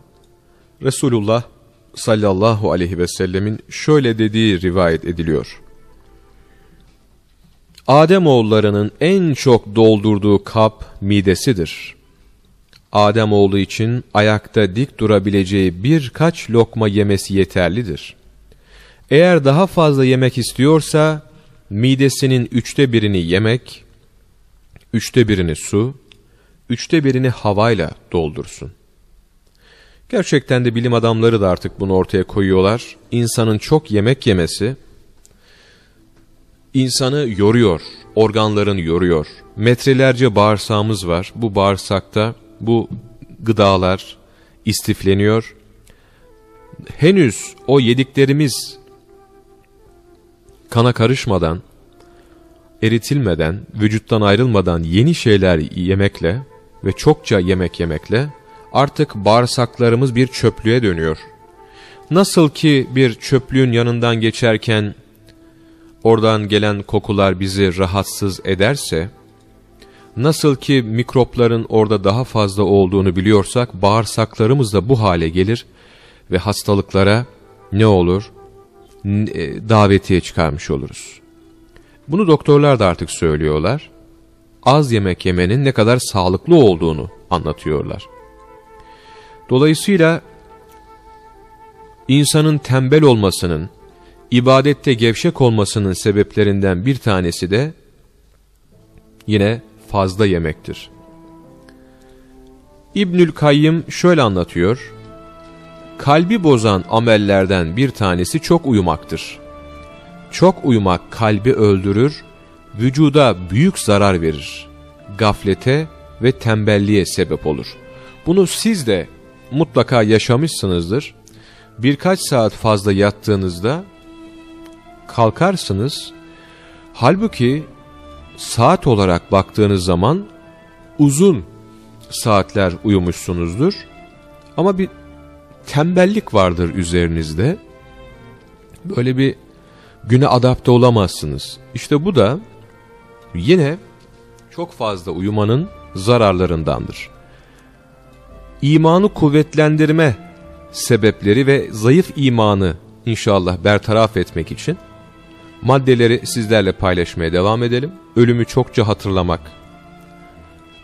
Resulullah sallallahu aleyhi ve sellemin şöyle dediği rivayet ediliyor. Adem oğullarının en çok doldurduğu kap midesidir. Adem oğlu için ayakta dik durabileceği birkaç lokma yemesi yeterlidir. Eğer daha fazla yemek istiyorsa midesinin üçte birini yemek, üçte birini su, üçte birini havayla doldursun. Gerçekten de bilim adamları da artık bunu ortaya koyuyorlar. İnsanın çok yemek yemesi insanı yoruyor, organlarını yoruyor. Metrelerce bağırsağımız var. Bu bağırsakta bu gıdalar istifleniyor. Henüz o yediklerimiz kana karışmadan, eritilmeden, vücuttan ayrılmadan yeni şeyler yemekle ve çokça yemek yemekle Artık bağırsaklarımız bir çöplüğe dönüyor. Nasıl ki bir çöplüğün yanından geçerken oradan gelen kokular bizi rahatsız ederse, nasıl ki mikropların orada daha fazla olduğunu biliyorsak bağırsaklarımız da bu hale gelir ve hastalıklara ne olur? E, davetiye çıkarmış oluruz. Bunu doktorlar da artık söylüyorlar. Az yemek yemenin ne kadar sağlıklı olduğunu anlatıyorlar. Dolayısıyla insanın tembel olmasının, ibadette gevşek olmasının sebeplerinden bir tanesi de yine fazla yemektir. İbnül Kayyım şöyle anlatıyor. Kalbi bozan amellerden bir tanesi çok uyumaktır. Çok uyumak kalbi öldürür, vücuda büyük zarar verir. Gaflete ve tembelliğe sebep olur. Bunu siz de mutlaka yaşamışsınızdır. Birkaç saat fazla yattığınızda kalkarsınız. Halbuki saat olarak baktığınız zaman uzun saatler uyumuşsunuzdur. Ama bir tembellik vardır üzerinizde. Böyle bir güne adapte olamazsınız. İşte bu da yine çok fazla uyumanın zararlarındandır. İmanı kuvvetlendirme sebepleri ve zayıf imanı inşallah bertaraf etmek için maddeleri sizlerle paylaşmaya devam edelim. Ölümü çokça hatırlamak.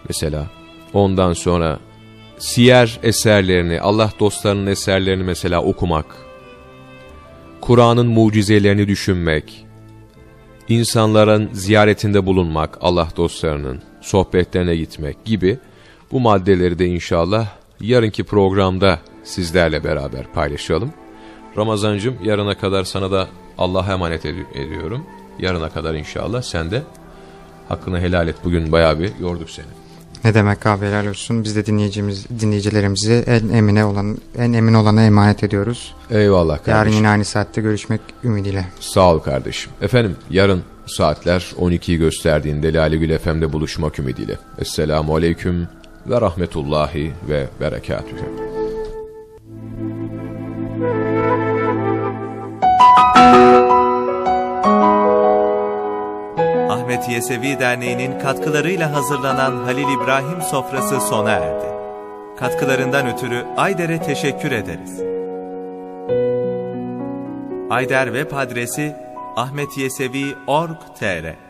Mesela ondan sonra siyer eserlerini, Allah dostlarının eserlerini mesela okumak, Kur'an'ın mucizelerini düşünmek, insanların ziyaretinde bulunmak, Allah dostlarının sohbetlerine gitmek gibi bu maddeleri de inşallah yarınki programda sizlerle beraber paylaşalım. Ramazancım yarına kadar sana da Allah'a emanet ed ediyorum. Yarına kadar inşallah sen de hakkını helal et. Bugün bayağı bir yorduk seni. Ne demek abi helal olsun. Biz de dinleyicimiz, dinleyicilerimizi en emine olan, en emin olana emanet ediyoruz. Eyvallah kardeşim. Yarın yine aynı saatte görüşmek ümidiyle. Sağ ol kardeşim. Efendim yarın saatler 12'yi gösterdiğinde Lale Gül FM'de buluşmak ümidiyle. Esselamu Aleyküm ve Rahmetullahi ve Berekatühü. Ahmet Yesevi Derneği'nin katkılarıyla hazırlanan Halil İbrahim sofrası sona erdi. Katkılarından ötürü Ayder'e teşekkür ederiz. Ayder web adresi ahmetyesevi.org.tr